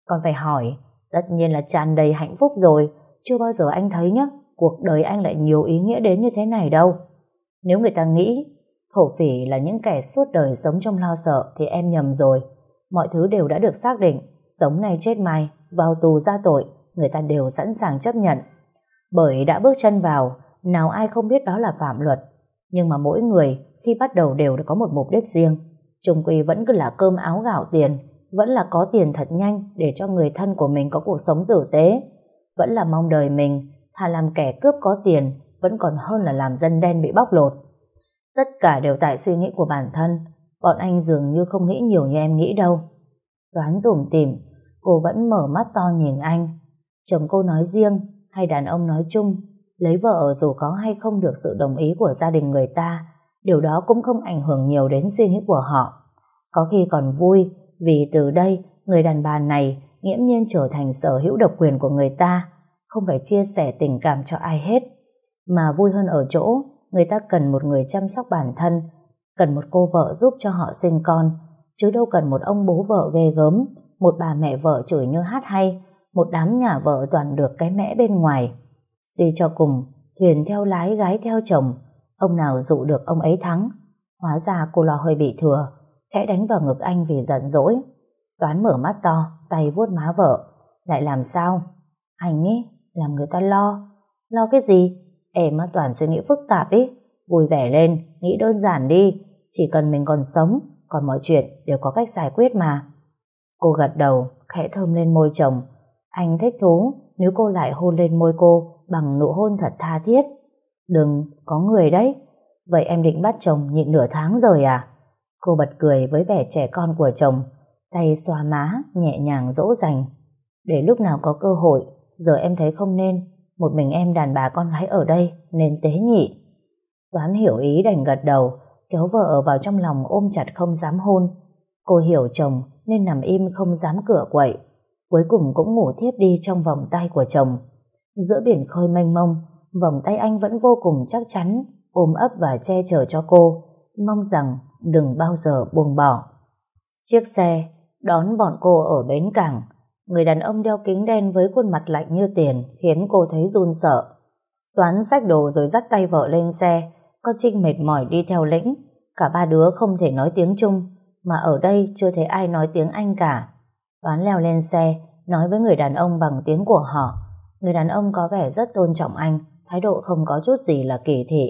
Còn phải hỏi, tất nhiên là tràn đầy hạnh phúc rồi. Chưa bao giờ anh thấy nhá, cuộc đời anh lại nhiều ý nghĩa đến như thế này đâu. Nếu người ta nghĩ thổ phỉ là những kẻ suốt đời sống trong lo sợ thì em nhầm rồi. Mọi thứ đều đã được xác định, sống này chết mai, vào tù ra tội, người ta đều sẵn sàng chấp nhận. Bởi đã bước chân vào, nào ai không biết đó là phạm luật. Nhưng mà mỗi người khi bắt đầu đều có một mục đích riêng. Trung quy vẫn cứ là cơm áo gạo tiền, vẫn là có tiền thật nhanh để cho người thân của mình có cuộc sống tử tế. Vẫn là mong đời mình, thà làm kẻ cướp có tiền, vẫn còn hơn là làm dân đen bị bóc lột. Tất cả đều tại suy nghĩ của bản thân, bọn anh dường như không nghĩ nhiều như em nghĩ đâu. Đoán tủm tỉm, cô vẫn mở mắt to nhìn anh. Chồng cô nói riêng hay đàn ông nói chung, lấy vợ dù có hay không được sự đồng ý của gia đình người ta, điều đó cũng không ảnh hưởng nhiều đến suy nghĩ của họ. Có khi còn vui vì từ đây người đàn bà này nghiễm nhiên trở thành sở hữu độc quyền của người ta, không phải chia sẻ tình cảm cho ai hết. Mà vui hơn ở chỗ, người ta cần một người chăm sóc bản thân, cần một cô vợ giúp cho họ sinh con, chứ đâu cần một ông bố vợ ghê gớm, một bà mẹ vợ chửi như hát hay, một đám nhà vợ toàn được cái mẽ bên ngoài. Suy cho cùng, thuyền theo lái gái theo chồng, ông nào dụ được ông ấy thắng. Hóa ra cô lo hơi bị thừa, khẽ đánh vào ngực anh vì giận dỗi. Toán mở mắt to, tay vuốt má vợ. Lại làm sao? Anh ấy, làm người ta lo. Lo cái gì? Em á toàn suy nghĩ phức tạp ý. Vui vẻ lên, nghĩ đơn giản đi. Chỉ cần mình còn sống, còn mọi chuyện đều có cách giải quyết mà. Cô gật đầu, khẽ thơm lên môi chồng. Anh thích thú nếu cô lại hôn lên môi cô bằng nụ hôn thật tha thiết. Đừng, có người đấy. Vậy em định bắt chồng nhịn nửa tháng rồi à? Cô bật cười với vẻ trẻ con của chồng, tay xoa má, nhẹ nhàng dỗ dành. Để lúc nào có cơ hội, giờ em thấy không nên, một mình em đàn bà con gái ở đây nên tế nhị. Toán hiểu ý đành gật đầu, kéo vợ vào trong lòng ôm chặt không dám hôn. Cô hiểu chồng nên nằm im không dám cửa quậy. Cuối cùng cũng ngủ thiếp đi trong vòng tay của chồng. Giữa biển khơi mênh mông, vòng tay anh vẫn vô cùng chắc chắn, ôm ấp và che chở cho cô, mong rằng đừng bao giờ buông bỏ. Chiếc xe đón bọn cô ở bến cảng, người đàn ông đeo kính đen với khuôn mặt lạnh như tiền khiến cô thấy run sợ. Toán xách đồ rồi dắt tay vợ lên xe, con Trinh mệt mỏi đi theo lĩnh. Cả ba đứa không thể nói tiếng Trung, mà ở đây chưa thấy ai nói tiếng Anh cả. Toán leo lên xe, nói với người đàn ông bằng tiếng của họ. Người đàn ông có vẻ rất tôn trọng anh, thái độ không có chút gì là kỳ thị.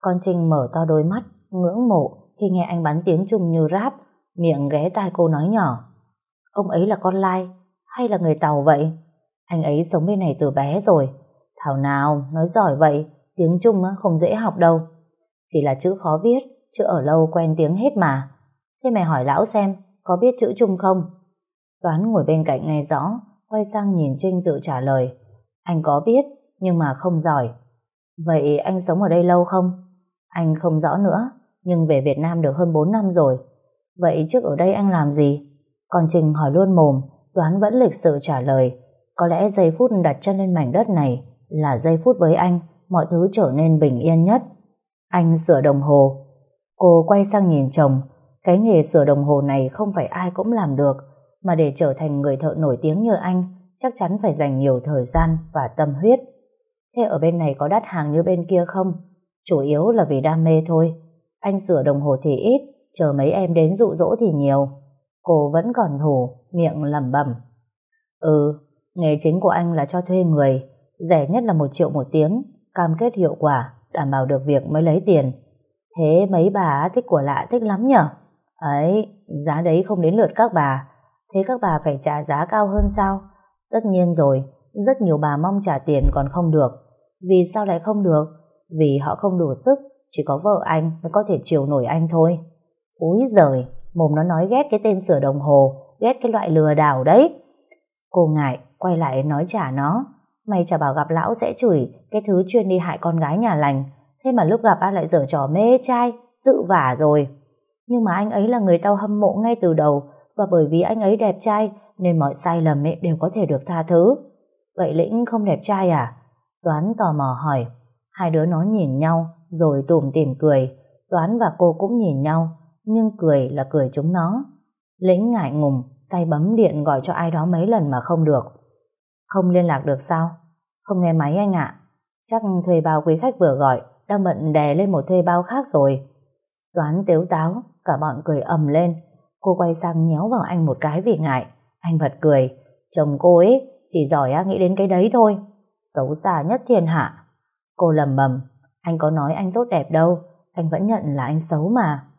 Con Trinh mở to đôi mắt, ngưỡng mộ khi nghe anh bắn tiếng Trung như rap, miệng ghé tai cô nói nhỏ. Ông ấy là con lai hay là người Tàu vậy? Anh ấy sống bên này từ bé rồi. Thảo nào, nói giỏi vậy, tiếng Trung không dễ học đâu. Chỉ là chữ khó viết, chữ ở lâu quen tiếng hết mà. Thế mày hỏi lão xem, có biết chữ Trung không? Toán ngồi bên cạnh nghe rõ, quay sang nhìn Trinh tự trả lời. Anh có biết, nhưng mà không giỏi. Vậy anh sống ở đây lâu không? Anh không rõ nữa, nhưng về Việt Nam được hơn 4 năm rồi. Vậy trước ở đây anh làm gì? Còn Trình hỏi luôn mồm, Toán vẫn lịch sự trả lời. Có lẽ giây phút đặt chân lên mảnh đất này là giây phút với anh, mọi thứ trở nên bình yên nhất. Anh sửa đồng hồ. Cô quay sang nhìn chồng, cái nghề sửa đồng hồ này không phải ai cũng làm được, mà để trở thành người thợ nổi tiếng như anh, chắc chắn phải dành nhiều thời gian và tâm huyết. Thế ở bên này có đắt hàng như bên kia không? Chủ yếu là vì đam mê thôi. Anh sửa đồng hồ thì ít, chờ mấy em đến dụ dỗ thì nhiều. Cô vẫn còn thủ, miệng lẩm bẩm. Ừ, nghề chính của anh là cho thuê người, rẻ nhất là một triệu một tiếng, cam kết hiệu quả, đảm bảo được việc mới lấy tiền. Thế mấy bà thích của lạ thích lắm nhở? Ấy, giá đấy không đến lượt các bà. Thế các bà phải trả giá cao hơn sao? Tất nhiên rồi, rất nhiều bà mong trả tiền còn không được. Vì sao lại không được? Vì họ không đủ sức, chỉ có vợ anh mới có thể chiều nổi anh thôi. Úi giời, mồm nó nói ghét cái tên sửa đồng hồ, ghét cái loại lừa đảo đấy. Cô ngại, quay lại nói trả nó. Mày chả bảo gặp lão sẽ chửi cái thứ chuyên đi hại con gái nhà lành. Thế mà lúc gặp anh lại dở trò mê trai, tự vả rồi. Nhưng mà anh ấy là người tao hâm mộ ngay từ đầu và bởi vì anh ấy đẹp trai nên mọi sai lầm ấy đều có thể được tha thứ. Vậy Lĩnh không đẹp trai à? Toán tò mò hỏi. Hai đứa nó nhìn nhau rồi tủm tỉm cười. Toán và cô cũng nhìn nhau nhưng cười là cười chúng nó. Lĩnh ngại ngùng tay bấm điện gọi cho ai đó mấy lần mà không được. Không liên lạc được sao? Không nghe máy anh ạ. Chắc thuê bao quý khách vừa gọi đang bận đè lên một thuê bao khác rồi. Toán tiếu táo, cả bọn cười ầm lên. Cô quay sang nhéo vào anh một cái vì ngại. Anh bật cười. Chồng cô ấy chỉ giỏi nghĩ đến cái đấy thôi. Xấu xa nhất thiên hạ. Cô lầm bầm. Anh có nói anh tốt đẹp đâu. Anh vẫn nhận là anh xấu mà.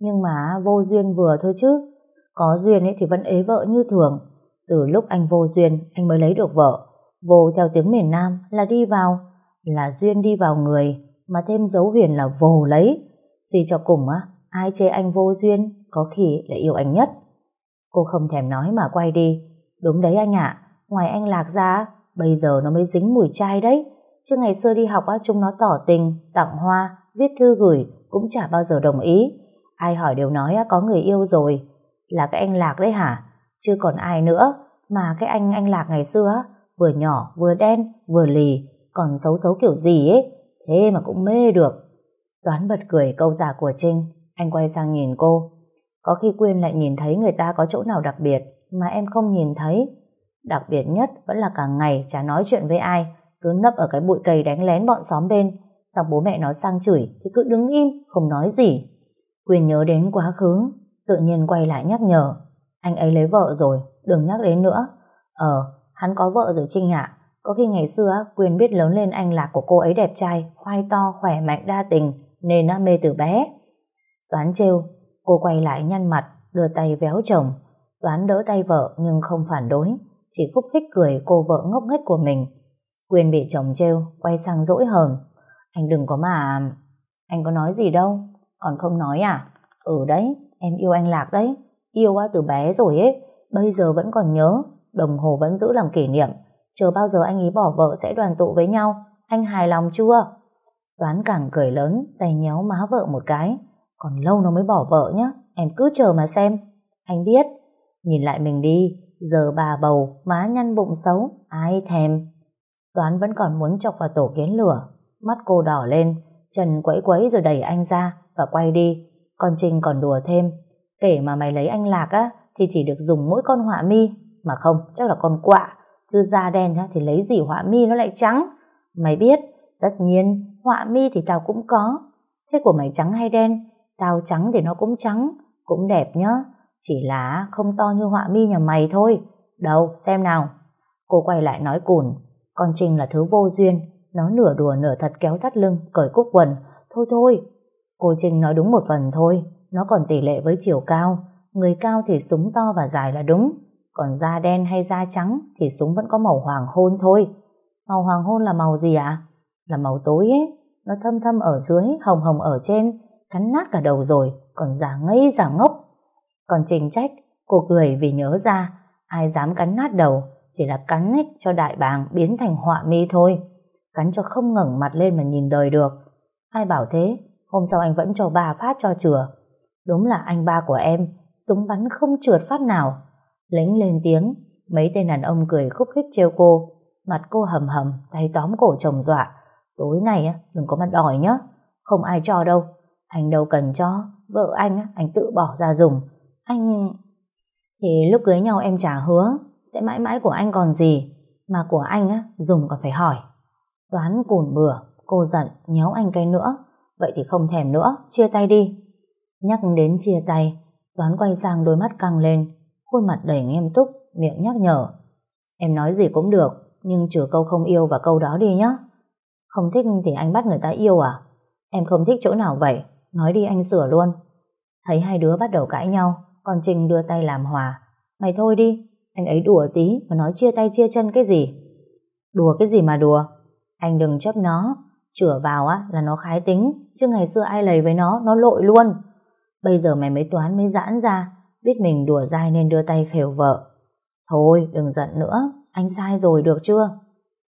Nhưng mà vô duyên vừa thôi chứ. Có duyên ấy thì vẫn ế vợ như thường. Từ lúc anh vô duyên, anh mới lấy được vợ. Vô theo tiếng miền Nam là đi vào. Là duyên đi vào người, mà thêm dấu huyền là vô lấy. Suy cho cùng á, ai chê anh vô duyên, có khi là yêu anh nhất. Cô không thèm nói mà quay đi. Đúng đấy anh ạ, ngoài anh Lạc ra, bây giờ nó mới dính mùi chai đấy. Chứ ngày xưa đi học á, chúng nó tỏ tình, tặng hoa, viết thư gửi, cũng chả bao giờ đồng ý. Ai hỏi đều nói có người yêu rồi. Là cái anh Lạc đấy hả? Chứ còn ai nữa. Mà cái anh anh Lạc ngày xưa vừa nhỏ, vừa đen, vừa lì, còn xấu xấu kiểu gì ấy. Thế mà cũng mê được. Toán bật cười câu tả của Trinh. Anh quay sang nhìn cô. Có khi Quyên lại nhìn thấy người ta có chỗ nào đặc biệt mà em không nhìn thấy. Đặc biệt nhất vẫn là cả ngày chả nói chuyện với ai, cứ nấp ở cái bụi cây đánh lén bọn xóm bên. Xong bố mẹ nó sang chửi thì cứ đứng im, không nói gì. Quyền nhớ đến quá khứ, tự nhiên quay lại nhắc nhở. Anh ấy lấy vợ rồi, đừng nhắc đến nữa. Ờ, hắn có vợ rồi Trinh ạ. Có khi ngày xưa Quyền biết lớn lên anh lạc của cô ấy đẹp trai, khoai to, khỏe mạnh, đa tình, nên đã mê từ bé. Toán trêu, cô quay lại nhăn mặt, đưa tay véo chồng. Toán đỡ tay vợ nhưng không phản đối, chỉ khúc khích cười cô vợ ngốc nghếch của mình. Quyền bị chồng trêu, quay sang dỗi hờn. Anh đừng có mà... Anh có nói gì đâu, còn không nói à? Ừ đấy, em yêu anh Lạc đấy. Yêu á từ bé rồi ấy, bây giờ vẫn còn nhớ, đồng hồ vẫn giữ làm kỷ niệm. Chờ bao giờ anh ý bỏ vợ sẽ đoàn tụ với nhau, anh hài lòng chưa? Toán càng cười lớn, tay nhéo má vợ một cái. Còn lâu nó mới bỏ vợ nhá, em cứ chờ mà xem. Anh biết, nhìn lại mình đi, giờ bà bầu, má nhăn bụng xấu, ai thèm. Toán vẫn còn muốn chọc vào tổ kiến lửa, mắt cô đỏ lên, chân quẫy quẫy rồi đẩy anh ra và quay đi. Con Trinh còn đùa thêm, kể mà mày lấy anh Lạc á, thì chỉ được dùng mỗi con họa mi, mà không, chắc là con quạ, chứ da đen á, thì lấy gì họa mi nó lại trắng. Mày biết, tất nhiên, họa mi thì tao cũng có. Thế của mày trắng hay đen? Tao trắng thì nó cũng trắng, cũng đẹp nhá. Chỉ là không to như họa mi nhà mày thôi. Đâu, xem nào. Cô quay lại nói cùn. Con Trinh là thứ vô duyên. Nó nửa đùa nửa thật kéo thắt lưng, cởi cúc quần. Thôi thôi. Cô Trinh nói đúng một phần thôi. Nó còn tỷ lệ với chiều cao. Người cao thì súng to và dài là đúng. Còn da đen hay da trắng thì súng vẫn có màu hoàng hôn thôi. Màu hoàng hôn là màu gì ạ? Là màu tối ấy. Nó thâm thâm ở dưới, hồng hồng ở trên cắn nát cả đầu rồi, còn giả ngây giả ngốc. Còn Trình trách, cô cười vì nhớ ra, ai dám cắn nát đầu, chỉ là cắn ích cho đại bàng biến thành họa mi thôi. Cắn cho không ngẩng mặt lên mà nhìn đời được. Ai bảo thế, hôm sau anh vẫn cho bà phát cho chừa. Đúng là anh ba của em, súng bắn không trượt phát nào. Lính lên tiếng, mấy tên đàn ông cười khúc khích trêu cô. Mặt cô hầm hầm, tay tóm cổ chồng dọa. Tối nay đừng có mà đòi nhá, không ai cho đâu, anh đâu cần cho, vợ anh, anh tự bỏ ra dùng. Anh... Thì lúc cưới nhau em trả hứa, sẽ mãi mãi của anh còn gì, mà của anh á, dùng còn phải hỏi. Toán cùn bừa, cô giận, nhéo anh cái nữa, vậy thì không thèm nữa, chia tay đi. Nhắc đến chia tay, Toán quay sang đôi mắt căng lên, khuôn mặt đầy nghiêm túc, miệng nhắc nhở. Em nói gì cũng được, nhưng trừ câu không yêu và câu đó đi nhé. Không thích thì anh bắt người ta yêu à? Em không thích chỗ nào vậy? Nói đi anh sửa luôn. Thấy hai đứa bắt đầu cãi nhau, con Trinh đưa tay làm hòa. Mày thôi đi, anh ấy đùa tí mà nói chia tay chia chân cái gì. Đùa cái gì mà đùa? Anh đừng chấp nó, chửa vào á là nó khái tính, chứ ngày xưa ai lầy với nó, nó lội luôn. Bây giờ mày mới toán mới giãn ra, biết mình đùa dai nên đưa tay khều vợ. Thôi, đừng giận nữa, anh sai rồi được chưa?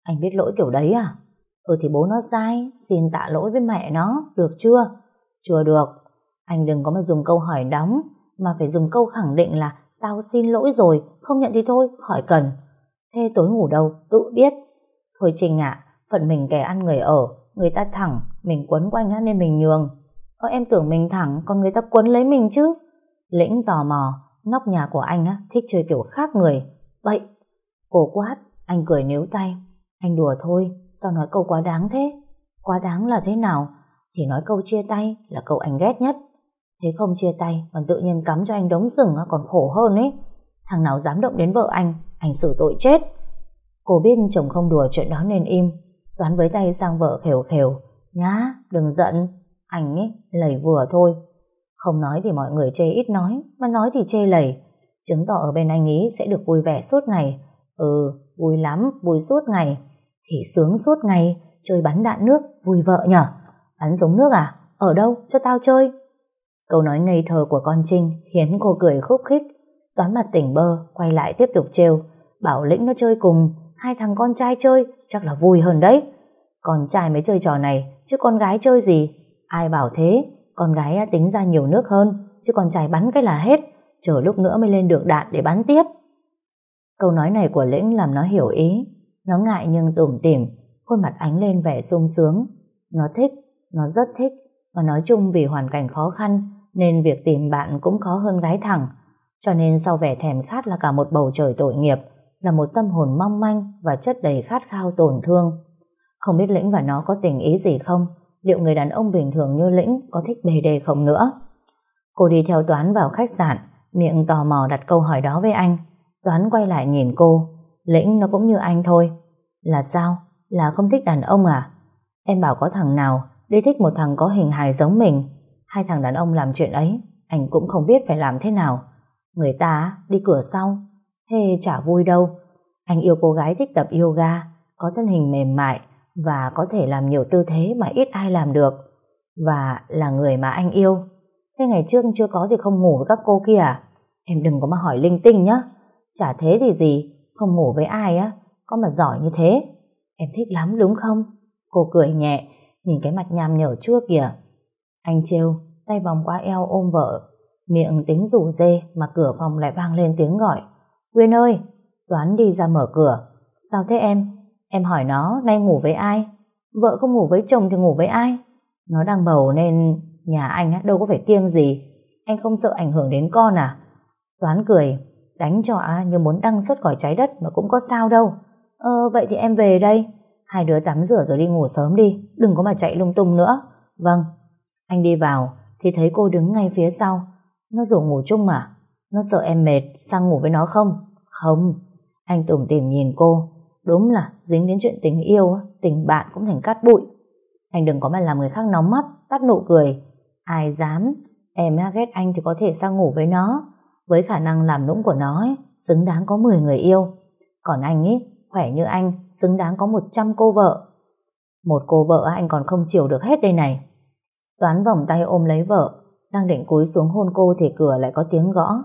Anh biết lỗi kiểu đấy à? Ừ thì bố nó sai, xin tạ lỗi với mẹ nó, được chưa? Chưa được, anh đừng có mà dùng câu hỏi đóng, mà phải dùng câu khẳng định là tao xin lỗi rồi, không nhận thì thôi, khỏi cần. Thế tối ngủ đâu, tự biết. Thôi Trinh ạ, phận mình kẻ ăn người ở, người ta thẳng, mình quấn quanh á nên mình nhường. Ơ em tưởng mình thẳng, còn người ta quấn lấy mình chứ. Lĩnh tò mò, nóc nhà của anh á, thích chơi kiểu khác người. Vậy, cô quát, anh cười níu tay. Anh đùa thôi, sao nói câu quá đáng thế? Quá đáng là thế nào? Thì nói câu chia tay là câu anh ghét nhất. Thế không chia tay, còn tự nhiên cắm cho anh đống rừng còn khổ hơn ấy. Thằng nào dám động đến vợ anh, anh xử tội chết. Cô biết chồng không đùa chuyện đó nên im. Toán với tay sang vợ khều khều. Nhá, đừng giận. Anh ấy, lầy vừa thôi. Không nói thì mọi người chê ít nói, mà nói thì chê lầy. Chứng tỏ ở bên anh ấy sẽ được vui vẻ suốt ngày. Ừ, vui lắm, vui suốt ngày. Thì sướng suốt ngày, chơi bắn đạn nước, vui vợ nhở? Bắn giống nước à? Ở đâu? Cho tao chơi. Câu nói ngây thơ của con Trinh khiến cô cười khúc khích. Toán mặt tỉnh bơ, quay lại tiếp tục trêu. Bảo Lĩnh nó chơi cùng, hai thằng con trai chơi, chắc là vui hơn đấy. Con trai mới chơi trò này, chứ con gái chơi gì? Ai bảo thế, con gái tính ra nhiều nước hơn, chứ con trai bắn cái là hết, chờ lúc nữa mới lên được đạn để bắn tiếp. Câu nói này của Lĩnh làm nó hiểu ý, nó ngại nhưng tủm tỉm, khuôn mặt ánh lên vẻ sung sướng. Nó thích, nó rất thích, và nói chung vì hoàn cảnh khó khăn, nên việc tìm bạn cũng khó hơn gái thẳng. Cho nên sau vẻ thèm khát là cả một bầu trời tội nghiệp, là một tâm hồn mong manh và chất đầy khát khao tổn thương. Không biết Lĩnh và nó có tình ý gì không? Liệu người đàn ông bình thường như Lĩnh có thích bề đề không nữa? Cô đi theo Toán vào khách sạn, miệng tò mò đặt câu hỏi đó với anh. Toán quay lại nhìn cô. Lĩnh nó cũng như anh thôi. Là sao? Là không thích đàn ông à? Em bảo có thằng nào đi thích một thằng có hình hài giống mình. Hai thằng đàn ông làm chuyện ấy, anh cũng không biết phải làm thế nào. Người ta đi cửa sau, thế chả vui đâu. Anh yêu cô gái thích tập yoga, có thân hình mềm mại và có thể làm nhiều tư thế mà ít ai làm được. Và là người mà anh yêu. Thế ngày trước chưa có thì không ngủ với các cô kia à? Em đừng có mà hỏi linh tinh nhá. Chả thế thì gì, không ngủ với ai á, có mà giỏi như thế. Em thích lắm đúng không? Cô cười nhẹ, nhìn cái mặt nham nhở chua kìa. Anh trêu, tay vòng qua eo ôm vợ, miệng tính rủ dê mà cửa phòng lại vang lên tiếng gọi. Quyên ơi, Toán đi ra mở cửa. Sao thế em? Em hỏi nó nay ngủ với ai? Vợ không ngủ với chồng thì ngủ với ai? Nó đang bầu nên nhà anh đâu có phải kiêng gì. Anh không sợ ảnh hưởng đến con à? Toán cười, đánh cho như muốn đăng xuất khỏi trái đất mà cũng có sao đâu. Ờ, vậy thì em về đây. Hai đứa tắm rửa rồi đi ngủ sớm đi, đừng có mà chạy lung tung nữa. Vâng. Anh đi vào, thì thấy cô đứng ngay phía sau. Nó rủ ngủ chung mà. Nó sợ em mệt, sang ngủ với nó không? Không. Anh tủm tìm nhìn cô. Đúng là dính đến chuyện tình yêu, tình bạn cũng thành cát bụi. Anh đừng có mà làm người khác nóng mắt, tắt nụ cười. Ai dám, em ghét anh thì có thể sang ngủ với nó. Với khả năng làm nũng của nó, ấy, xứng đáng có 10 người yêu. Còn anh ấy, khỏe như anh, xứng đáng có 100 cô vợ. Một cô vợ anh còn không chịu được hết đây này. Toán vòng tay ôm lấy vợ, đang định cúi xuống hôn cô thì cửa lại có tiếng gõ.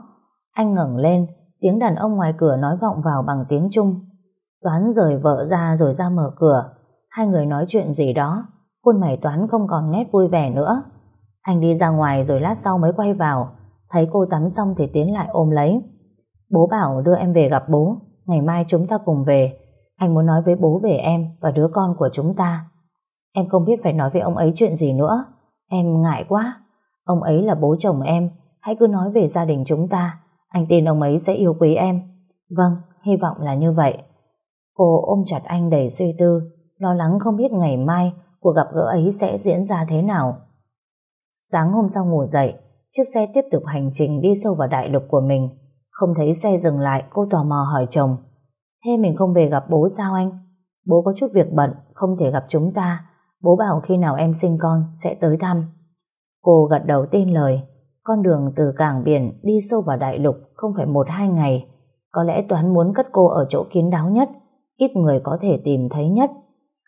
Anh ngẩng lên, tiếng đàn ông ngoài cửa nói vọng vào bằng tiếng Trung. Toán rời vợ ra rồi ra mở cửa. Hai người nói chuyện gì đó, khuôn mày Toán không còn nét vui vẻ nữa. Anh đi ra ngoài rồi lát sau mới quay vào, thấy cô tắm xong thì tiến lại ôm lấy. Bố bảo đưa em về gặp bố, ngày mai chúng ta cùng về. Anh muốn nói với bố về em và đứa con của chúng ta. Em không biết phải nói với ông ấy chuyện gì nữa. Em ngại quá. Ông ấy là bố chồng em, hãy cứ nói về gia đình chúng ta. Anh tin ông ấy sẽ yêu quý em. Vâng, hy vọng là như vậy. Cô ôm chặt anh đầy suy tư, lo lắng không biết ngày mai cuộc gặp gỡ ấy sẽ diễn ra thế nào. Sáng hôm sau ngủ dậy, chiếc xe tiếp tục hành trình đi sâu vào đại lục của mình. Không thấy xe dừng lại, cô tò mò hỏi chồng. Thế mình không về gặp bố sao anh? Bố có chút việc bận, không thể gặp chúng ta. Bố bảo khi nào em sinh con sẽ tới thăm. Cô gật đầu tin lời. Con đường từ cảng biển đi sâu vào đại lục không phải một hai ngày. Có lẽ Toán muốn cất cô ở chỗ kín đáo nhất, ít người có thể tìm thấy nhất.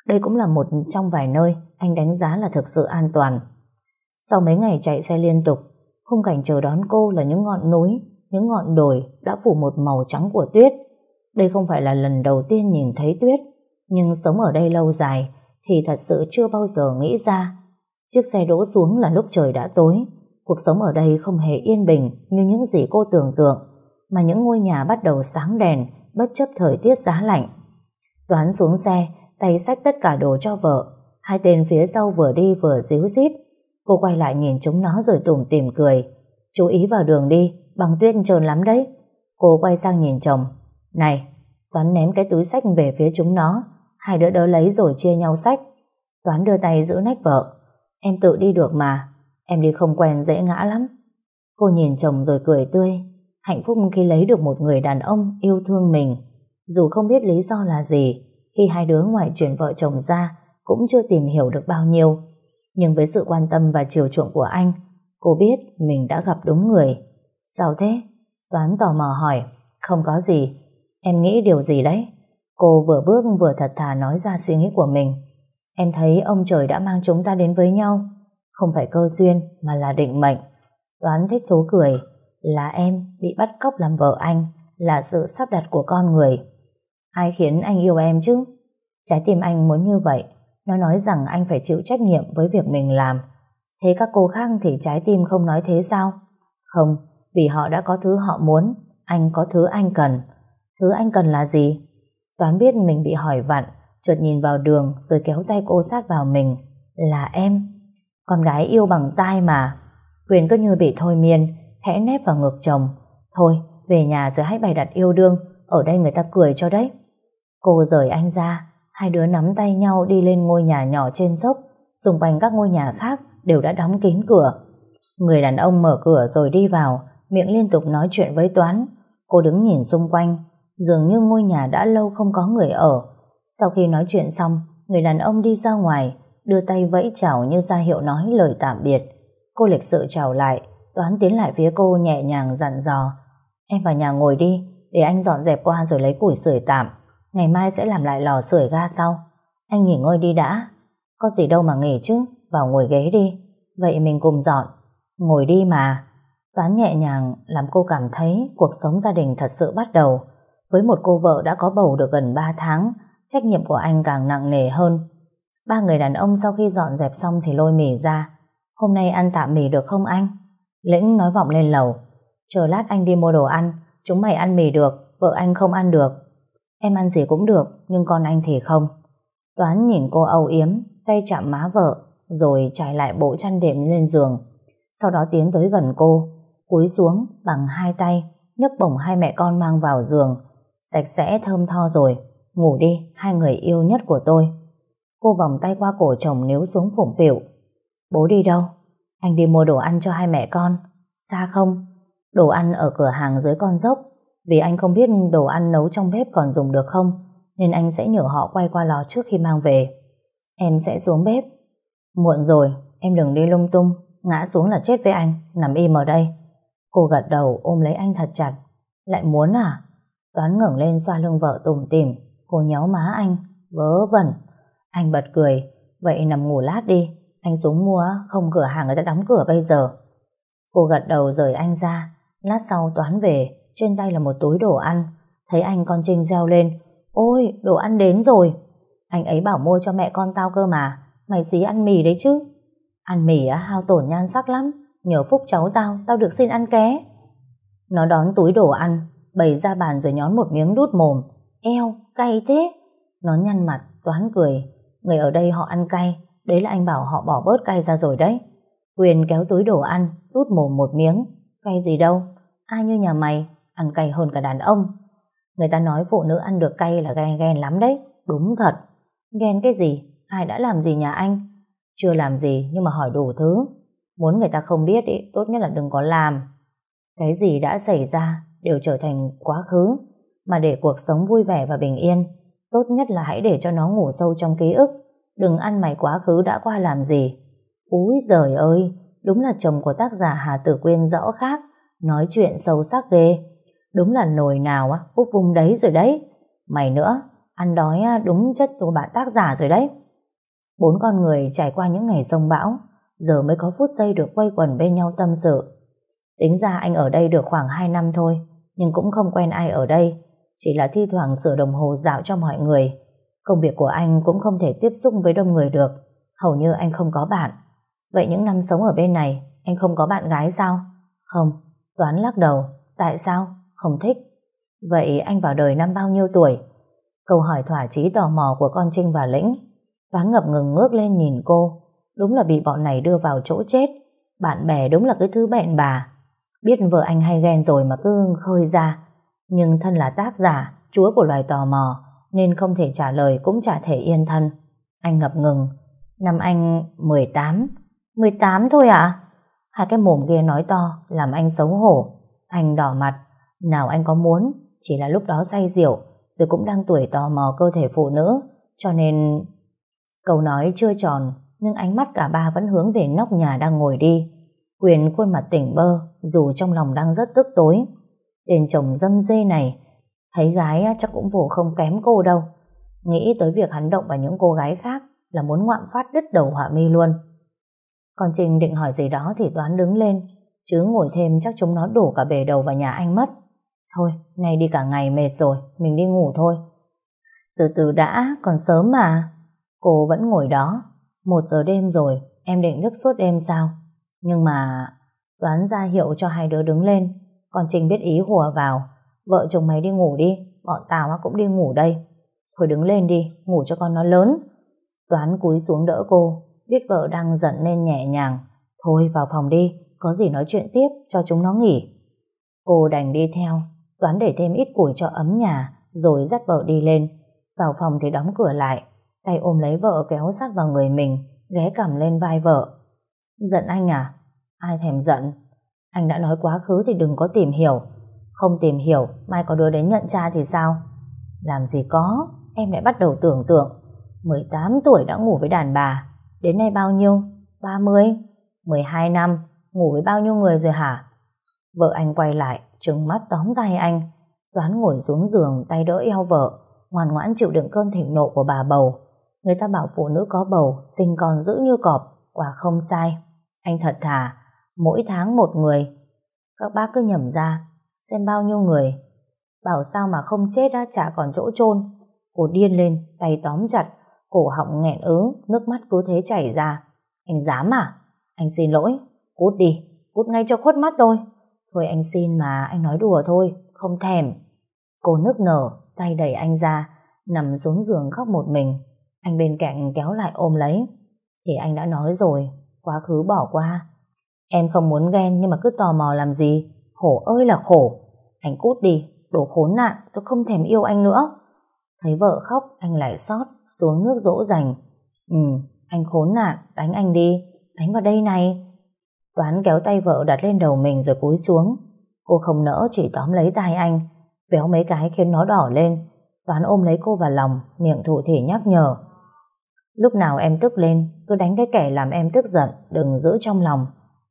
Đây cũng là một trong vài nơi anh đánh giá là thực sự an toàn. Sau mấy ngày chạy xe liên tục, khung cảnh chờ đón cô là những ngọn núi, những ngọn đồi đã phủ một màu trắng của tuyết. Đây không phải là lần đầu tiên nhìn thấy tuyết, nhưng sống ở đây lâu dài thì thật sự chưa bao giờ nghĩ ra. Chiếc xe đỗ xuống là lúc trời đã tối, cuộc sống ở đây không hề yên bình như những gì cô tưởng tượng, mà những ngôi nhà bắt đầu sáng đèn bất chấp thời tiết giá lạnh. Toán xuống xe, tay xách tất cả đồ cho vợ, hai tên phía sau vừa đi vừa díu dít. Cô quay lại nhìn chúng nó rồi tủm tỉm cười. Chú ý vào đường đi, bằng tuyết trơn lắm đấy. Cô quay sang nhìn chồng. Này, Toán ném cái túi sách về phía chúng nó, hai đứa đỡ lấy rồi chia nhau sách. Toán đưa tay giữ nách vợ. Em tự đi được mà, em đi không quen dễ ngã lắm. Cô nhìn chồng rồi cười tươi, hạnh phúc khi lấy được một người đàn ông yêu thương mình. Dù không biết lý do là gì, khi hai đứa ngoại chuyển vợ chồng ra, cũng chưa tìm hiểu được bao nhiêu. Nhưng với sự quan tâm và chiều chuộng của anh, cô biết mình đã gặp đúng người. Sao thế? Toán tò mò hỏi. Không có gì. Em nghĩ điều gì đấy? Cô vừa bước vừa thật thà nói ra suy nghĩ của mình. Em thấy ông trời đã mang chúng ta đến với nhau. Không phải cơ duyên mà là định mệnh. Toán thích thú cười. Là em bị bắt cóc làm vợ anh. Là sự sắp đặt của con người. Ai khiến anh yêu em chứ? Trái tim anh muốn như vậy. Nó nói rằng anh phải chịu trách nhiệm với việc mình làm. Thế các cô khác thì trái tim không nói thế sao? Không, vì họ đã có thứ họ muốn, anh có thứ anh cần. Thứ anh cần là gì? Toán biết mình bị hỏi vặn, chợt nhìn vào đường rồi kéo tay cô sát vào mình. Là em. Con gái yêu bằng tai mà. Quyền cứ như bị thôi miên, khẽ nép vào ngực chồng. Thôi, về nhà rồi hãy bày đặt yêu đương, ở đây người ta cười cho đấy. Cô rời anh ra, hai đứa nắm tay nhau đi lên ngôi nhà nhỏ trên dốc, xung quanh các ngôi nhà khác đều đã đóng kín cửa. Người đàn ông mở cửa rồi đi vào, miệng liên tục nói chuyện với Toán. Cô đứng nhìn xung quanh, dường như ngôi nhà đã lâu không có người ở. Sau khi nói chuyện xong, người đàn ông đi ra ngoài, đưa tay vẫy chào như ra hiệu nói lời tạm biệt. Cô lịch sự chào lại, Toán tiến lại phía cô nhẹ nhàng dặn dò. Em vào nhà ngồi đi, để anh dọn dẹp qua rồi lấy củi sưởi tạm. Ngày mai sẽ làm lại lò sưởi ga sau. Anh nghỉ ngơi đi đã. Có gì đâu mà nghỉ chứ, vào ngồi ghế đi. Vậy mình cùng dọn. Ngồi đi mà. Toán nhẹ nhàng làm cô cảm thấy cuộc sống gia đình thật sự bắt đầu. Với một cô vợ đã có bầu được gần 3 tháng, trách nhiệm của anh càng nặng nề hơn. Ba người đàn ông sau khi dọn dẹp xong thì lôi mì ra. Hôm nay ăn tạm mì được không anh? Lĩnh nói vọng lên lầu. Chờ lát anh đi mua đồ ăn, chúng mày ăn mì được, vợ anh không ăn được. Em ăn gì cũng được, nhưng con anh thì không. Toán nhìn cô âu yếm, tay chạm má vợ, rồi trải lại bộ chăn đệm lên giường. Sau đó tiến tới gần cô, cúi xuống bằng hai tay, nhấc bổng hai mẹ con mang vào giường. Sạch sẽ thơm tho rồi, ngủ đi, hai người yêu nhất của tôi. Cô vòng tay qua cổ chồng nếu xuống phủng phịu. Bố đi đâu? Anh đi mua đồ ăn cho hai mẹ con. Xa không? Đồ ăn ở cửa hàng dưới con dốc. Vì anh không biết đồ ăn nấu trong bếp còn dùng được không, nên anh sẽ nhờ họ quay qua lò trước khi mang về. Em sẽ xuống bếp. Muộn rồi, em đừng đi lung tung, ngã xuống là chết với anh, nằm im ở đây. Cô gật đầu ôm lấy anh thật chặt. Lại muốn à? Toán ngẩng lên xoa lưng vợ tùm tìm. cô nhéo má anh, vớ vẩn. Anh bật cười, vậy nằm ngủ lát đi, anh xuống mua, không cửa hàng người ta đóng cửa bây giờ. Cô gật đầu rời anh ra, lát sau Toán về, trên tay là một túi đồ ăn. Thấy anh con Trinh reo lên, ôi, đồ ăn đến rồi. Anh ấy bảo mua cho mẹ con tao cơ mà, mày xí ăn mì đấy chứ. Ăn mì á, hao tổn nhan sắc lắm, nhờ phúc cháu tao, tao được xin ăn ké. Nó đón túi đồ ăn, bày ra bàn rồi nhón một miếng đút mồm. Eo, cay thế. Nó nhăn mặt, Toán cười. Người ở đây họ ăn cay, đấy là anh bảo họ bỏ bớt cay ra rồi đấy. Quyền kéo túi đồ ăn, đút mồm một miếng. Cay gì đâu, ai như nhà mày, ăn cay hơn cả đàn ông. Người ta nói phụ nữ ăn được cay là ghen ghen lắm đấy, đúng thật. Ghen cái gì, ai đã làm gì nhà anh? Chưa làm gì nhưng mà hỏi đủ thứ. Muốn người ta không biết ý, tốt nhất là đừng có làm. Cái gì đã xảy ra đều trở thành quá khứ, mà để cuộc sống vui vẻ và bình yên, tốt nhất là hãy để cho nó ngủ sâu trong ký ức, đừng ăn mày quá khứ đã qua làm gì. Úi giời ơi, đúng là chồng của tác giả Hà Tử Quyên rõ khác, nói chuyện sâu sắc ghê. Đúng là nồi nào á, úp vùng đấy rồi đấy. Mày nữa, ăn đói đúng chất của bạn tác giả rồi đấy. Bốn con người trải qua những ngày sông bão, giờ mới có phút giây được quay quần bên nhau tâm sự. Tính ra anh ở đây được khoảng 2 năm thôi, nhưng cũng không quen ai ở đây, chỉ là thi thoảng sửa đồng hồ dạo cho mọi người. Công việc của anh cũng không thể tiếp xúc với đông người được, hầu như anh không có bạn. Vậy những năm sống ở bên này, anh không có bạn gái sao? Không, Toán lắc đầu, tại sao? Không thích. Vậy anh vào đời năm bao nhiêu tuổi? Câu hỏi thỏa chí tò mò của con Trinh và Lĩnh. Toán ngập ngừng ngước lên nhìn cô. Đúng là bị bọn này đưa vào chỗ chết. Bạn bè đúng là cái thứ bẹn bà. Biết vợ anh hay ghen rồi mà cứ khơi ra. Nhưng thân là tác giả, chúa của loài tò mò, nên không thể trả lời cũng chả thể yên thân. Anh ngập ngừng. Năm anh 18. 18 thôi à? Hai cái mồm kia nói to, làm anh xấu hổ. Anh đỏ mặt. Nào anh có muốn, chỉ là lúc đó say rượu, rồi cũng đang tuổi tò mò cơ thể phụ nữ, cho nên... Câu nói chưa tròn, nhưng ánh mắt cả ba vẫn hướng về nóc nhà đang ngồi đi. Quyền khuôn mặt tỉnh bơ, dù trong lòng đang rất tức tối. Tên chồng dâm dê này, thấy gái chắc cũng vô không kém cô đâu. Nghĩ tới việc hắn động vào những cô gái khác là muốn ngoạm phát đứt đầu họa mi luôn. Còn Trình định hỏi gì đó thì Toán đứng lên, chứ ngồi thêm chắc chúng nó đổ cả bề đầu vào nhà anh mất. Thôi, nay đi cả ngày mệt rồi, mình đi ngủ thôi. Từ từ đã, còn sớm mà. Cô vẫn ngồi đó. Một giờ đêm rồi, em định thức suốt đêm sao? Nhưng mà... Toán ra hiệu cho hai đứa đứng lên. Còn Trình biết ý hùa vào. Vợ chồng mày đi ngủ đi, bọn tao cũng đi ngủ đây. Thôi đứng lên đi, ngủ cho con nó lớn. Toán cúi xuống đỡ cô, biết vợ đang giận nên nhẹ nhàng. Thôi vào phòng đi, có gì nói chuyện tiếp cho chúng nó nghỉ. Cô đành đi theo, toán để thêm ít củi cho ấm nhà, rồi dắt vợ đi lên. Vào phòng thì đóng cửa lại, tay ôm lấy vợ kéo sát vào người mình, ghé cầm lên vai vợ. Giận anh à? Ai thèm giận? Anh đã nói quá khứ thì đừng có tìm hiểu. Không tìm hiểu, mai có đứa đến nhận cha thì sao? Làm gì có, em lại bắt đầu tưởng tượng. 18 tuổi đã ngủ với đàn bà, Đến nay bao nhiêu? 30? 12 năm? Ngủ với bao nhiêu người rồi hả? Vợ anh quay lại, trừng mắt tóm tay anh. Toán ngồi xuống giường, tay đỡ eo vợ, ngoan ngoãn chịu đựng cơn thịnh nộ của bà bầu. Người ta bảo phụ nữ có bầu, sinh con giữ như cọp, quả không sai. Anh thật thà, mỗi tháng một người. Các bác cứ nhẩm ra, xem bao nhiêu người. Bảo sao mà không chết đã chả còn chỗ chôn Cô điên lên, tay tóm chặt, cổ họng nghẹn ứ, nước mắt cứ thế chảy ra. Anh dám à? Anh xin lỗi. Cút đi, cút ngay cho khuất mắt tôi. Thôi anh xin mà, anh nói đùa thôi, không thèm. Cô nức nở, tay đẩy anh ra, nằm xuống giường khóc một mình. Anh bên cạnh kéo lại ôm lấy. Thì anh đã nói rồi, quá khứ bỏ qua. Em không muốn ghen nhưng mà cứ tò mò làm gì. Khổ ơi là khổ. Anh cút đi, đồ khốn nạn, tôi không thèm yêu anh nữa. Thấy vợ khóc, anh lại xót, xuống nước dỗ dành. Ừ, anh khốn nạn, đánh anh đi, đánh vào đây này. Toán kéo tay vợ đặt lên đầu mình rồi cúi xuống. Cô không nỡ chỉ tóm lấy tay anh, véo mấy cái khiến nó đỏ lên. Toán ôm lấy cô vào lòng, miệng thụ thể nhắc nhở. Lúc nào em tức lên, cứ đánh cái kẻ làm em tức giận, đừng giữ trong lòng.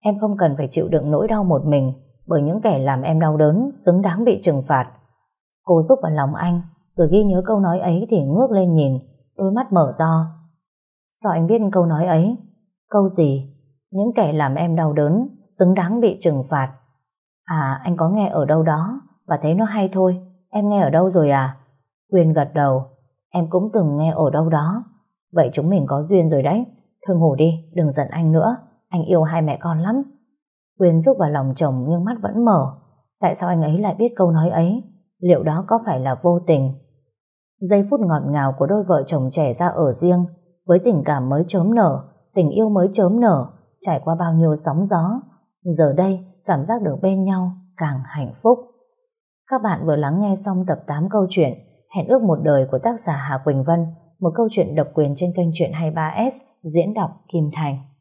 Em không cần phải chịu đựng nỗi đau một mình, bởi những kẻ làm em đau đớn xứng đáng bị trừng phạt. Cô giúp vào lòng anh, rồi ghi nhớ câu nói ấy thì ngước lên nhìn, đôi mắt mở to. Sao anh biết câu nói ấy? Câu gì? Những kẻ làm em đau đớn, xứng đáng bị trừng phạt. À, anh có nghe ở đâu đó, và thấy nó hay thôi. Em nghe ở đâu rồi à? Quyên gật đầu. Em cũng từng nghe ở đâu đó. Vậy chúng mình có duyên rồi đấy. Thôi ngủ đi, đừng giận anh nữa. Anh yêu hai mẹ con lắm. Quyên rúc vào lòng chồng nhưng mắt vẫn mở. Tại sao anh ấy lại biết câu nói ấy? Liệu đó có phải là vô tình? Giây phút ngọt ngào của đôi vợ chồng trẻ ra ở riêng, với tình cảm mới chớm nở, tình yêu mới chớm nở, trải qua bao nhiêu sóng gió. Giờ đây, cảm giác được bên nhau càng hạnh phúc. Các bạn vừa lắng nghe xong tập 8 câu chuyện Hẹn ước một đời của tác giả Hà Quỳnh Vân, một câu chuyện độc quyền trên kênh truyện 23S diễn đọc Kim Thành.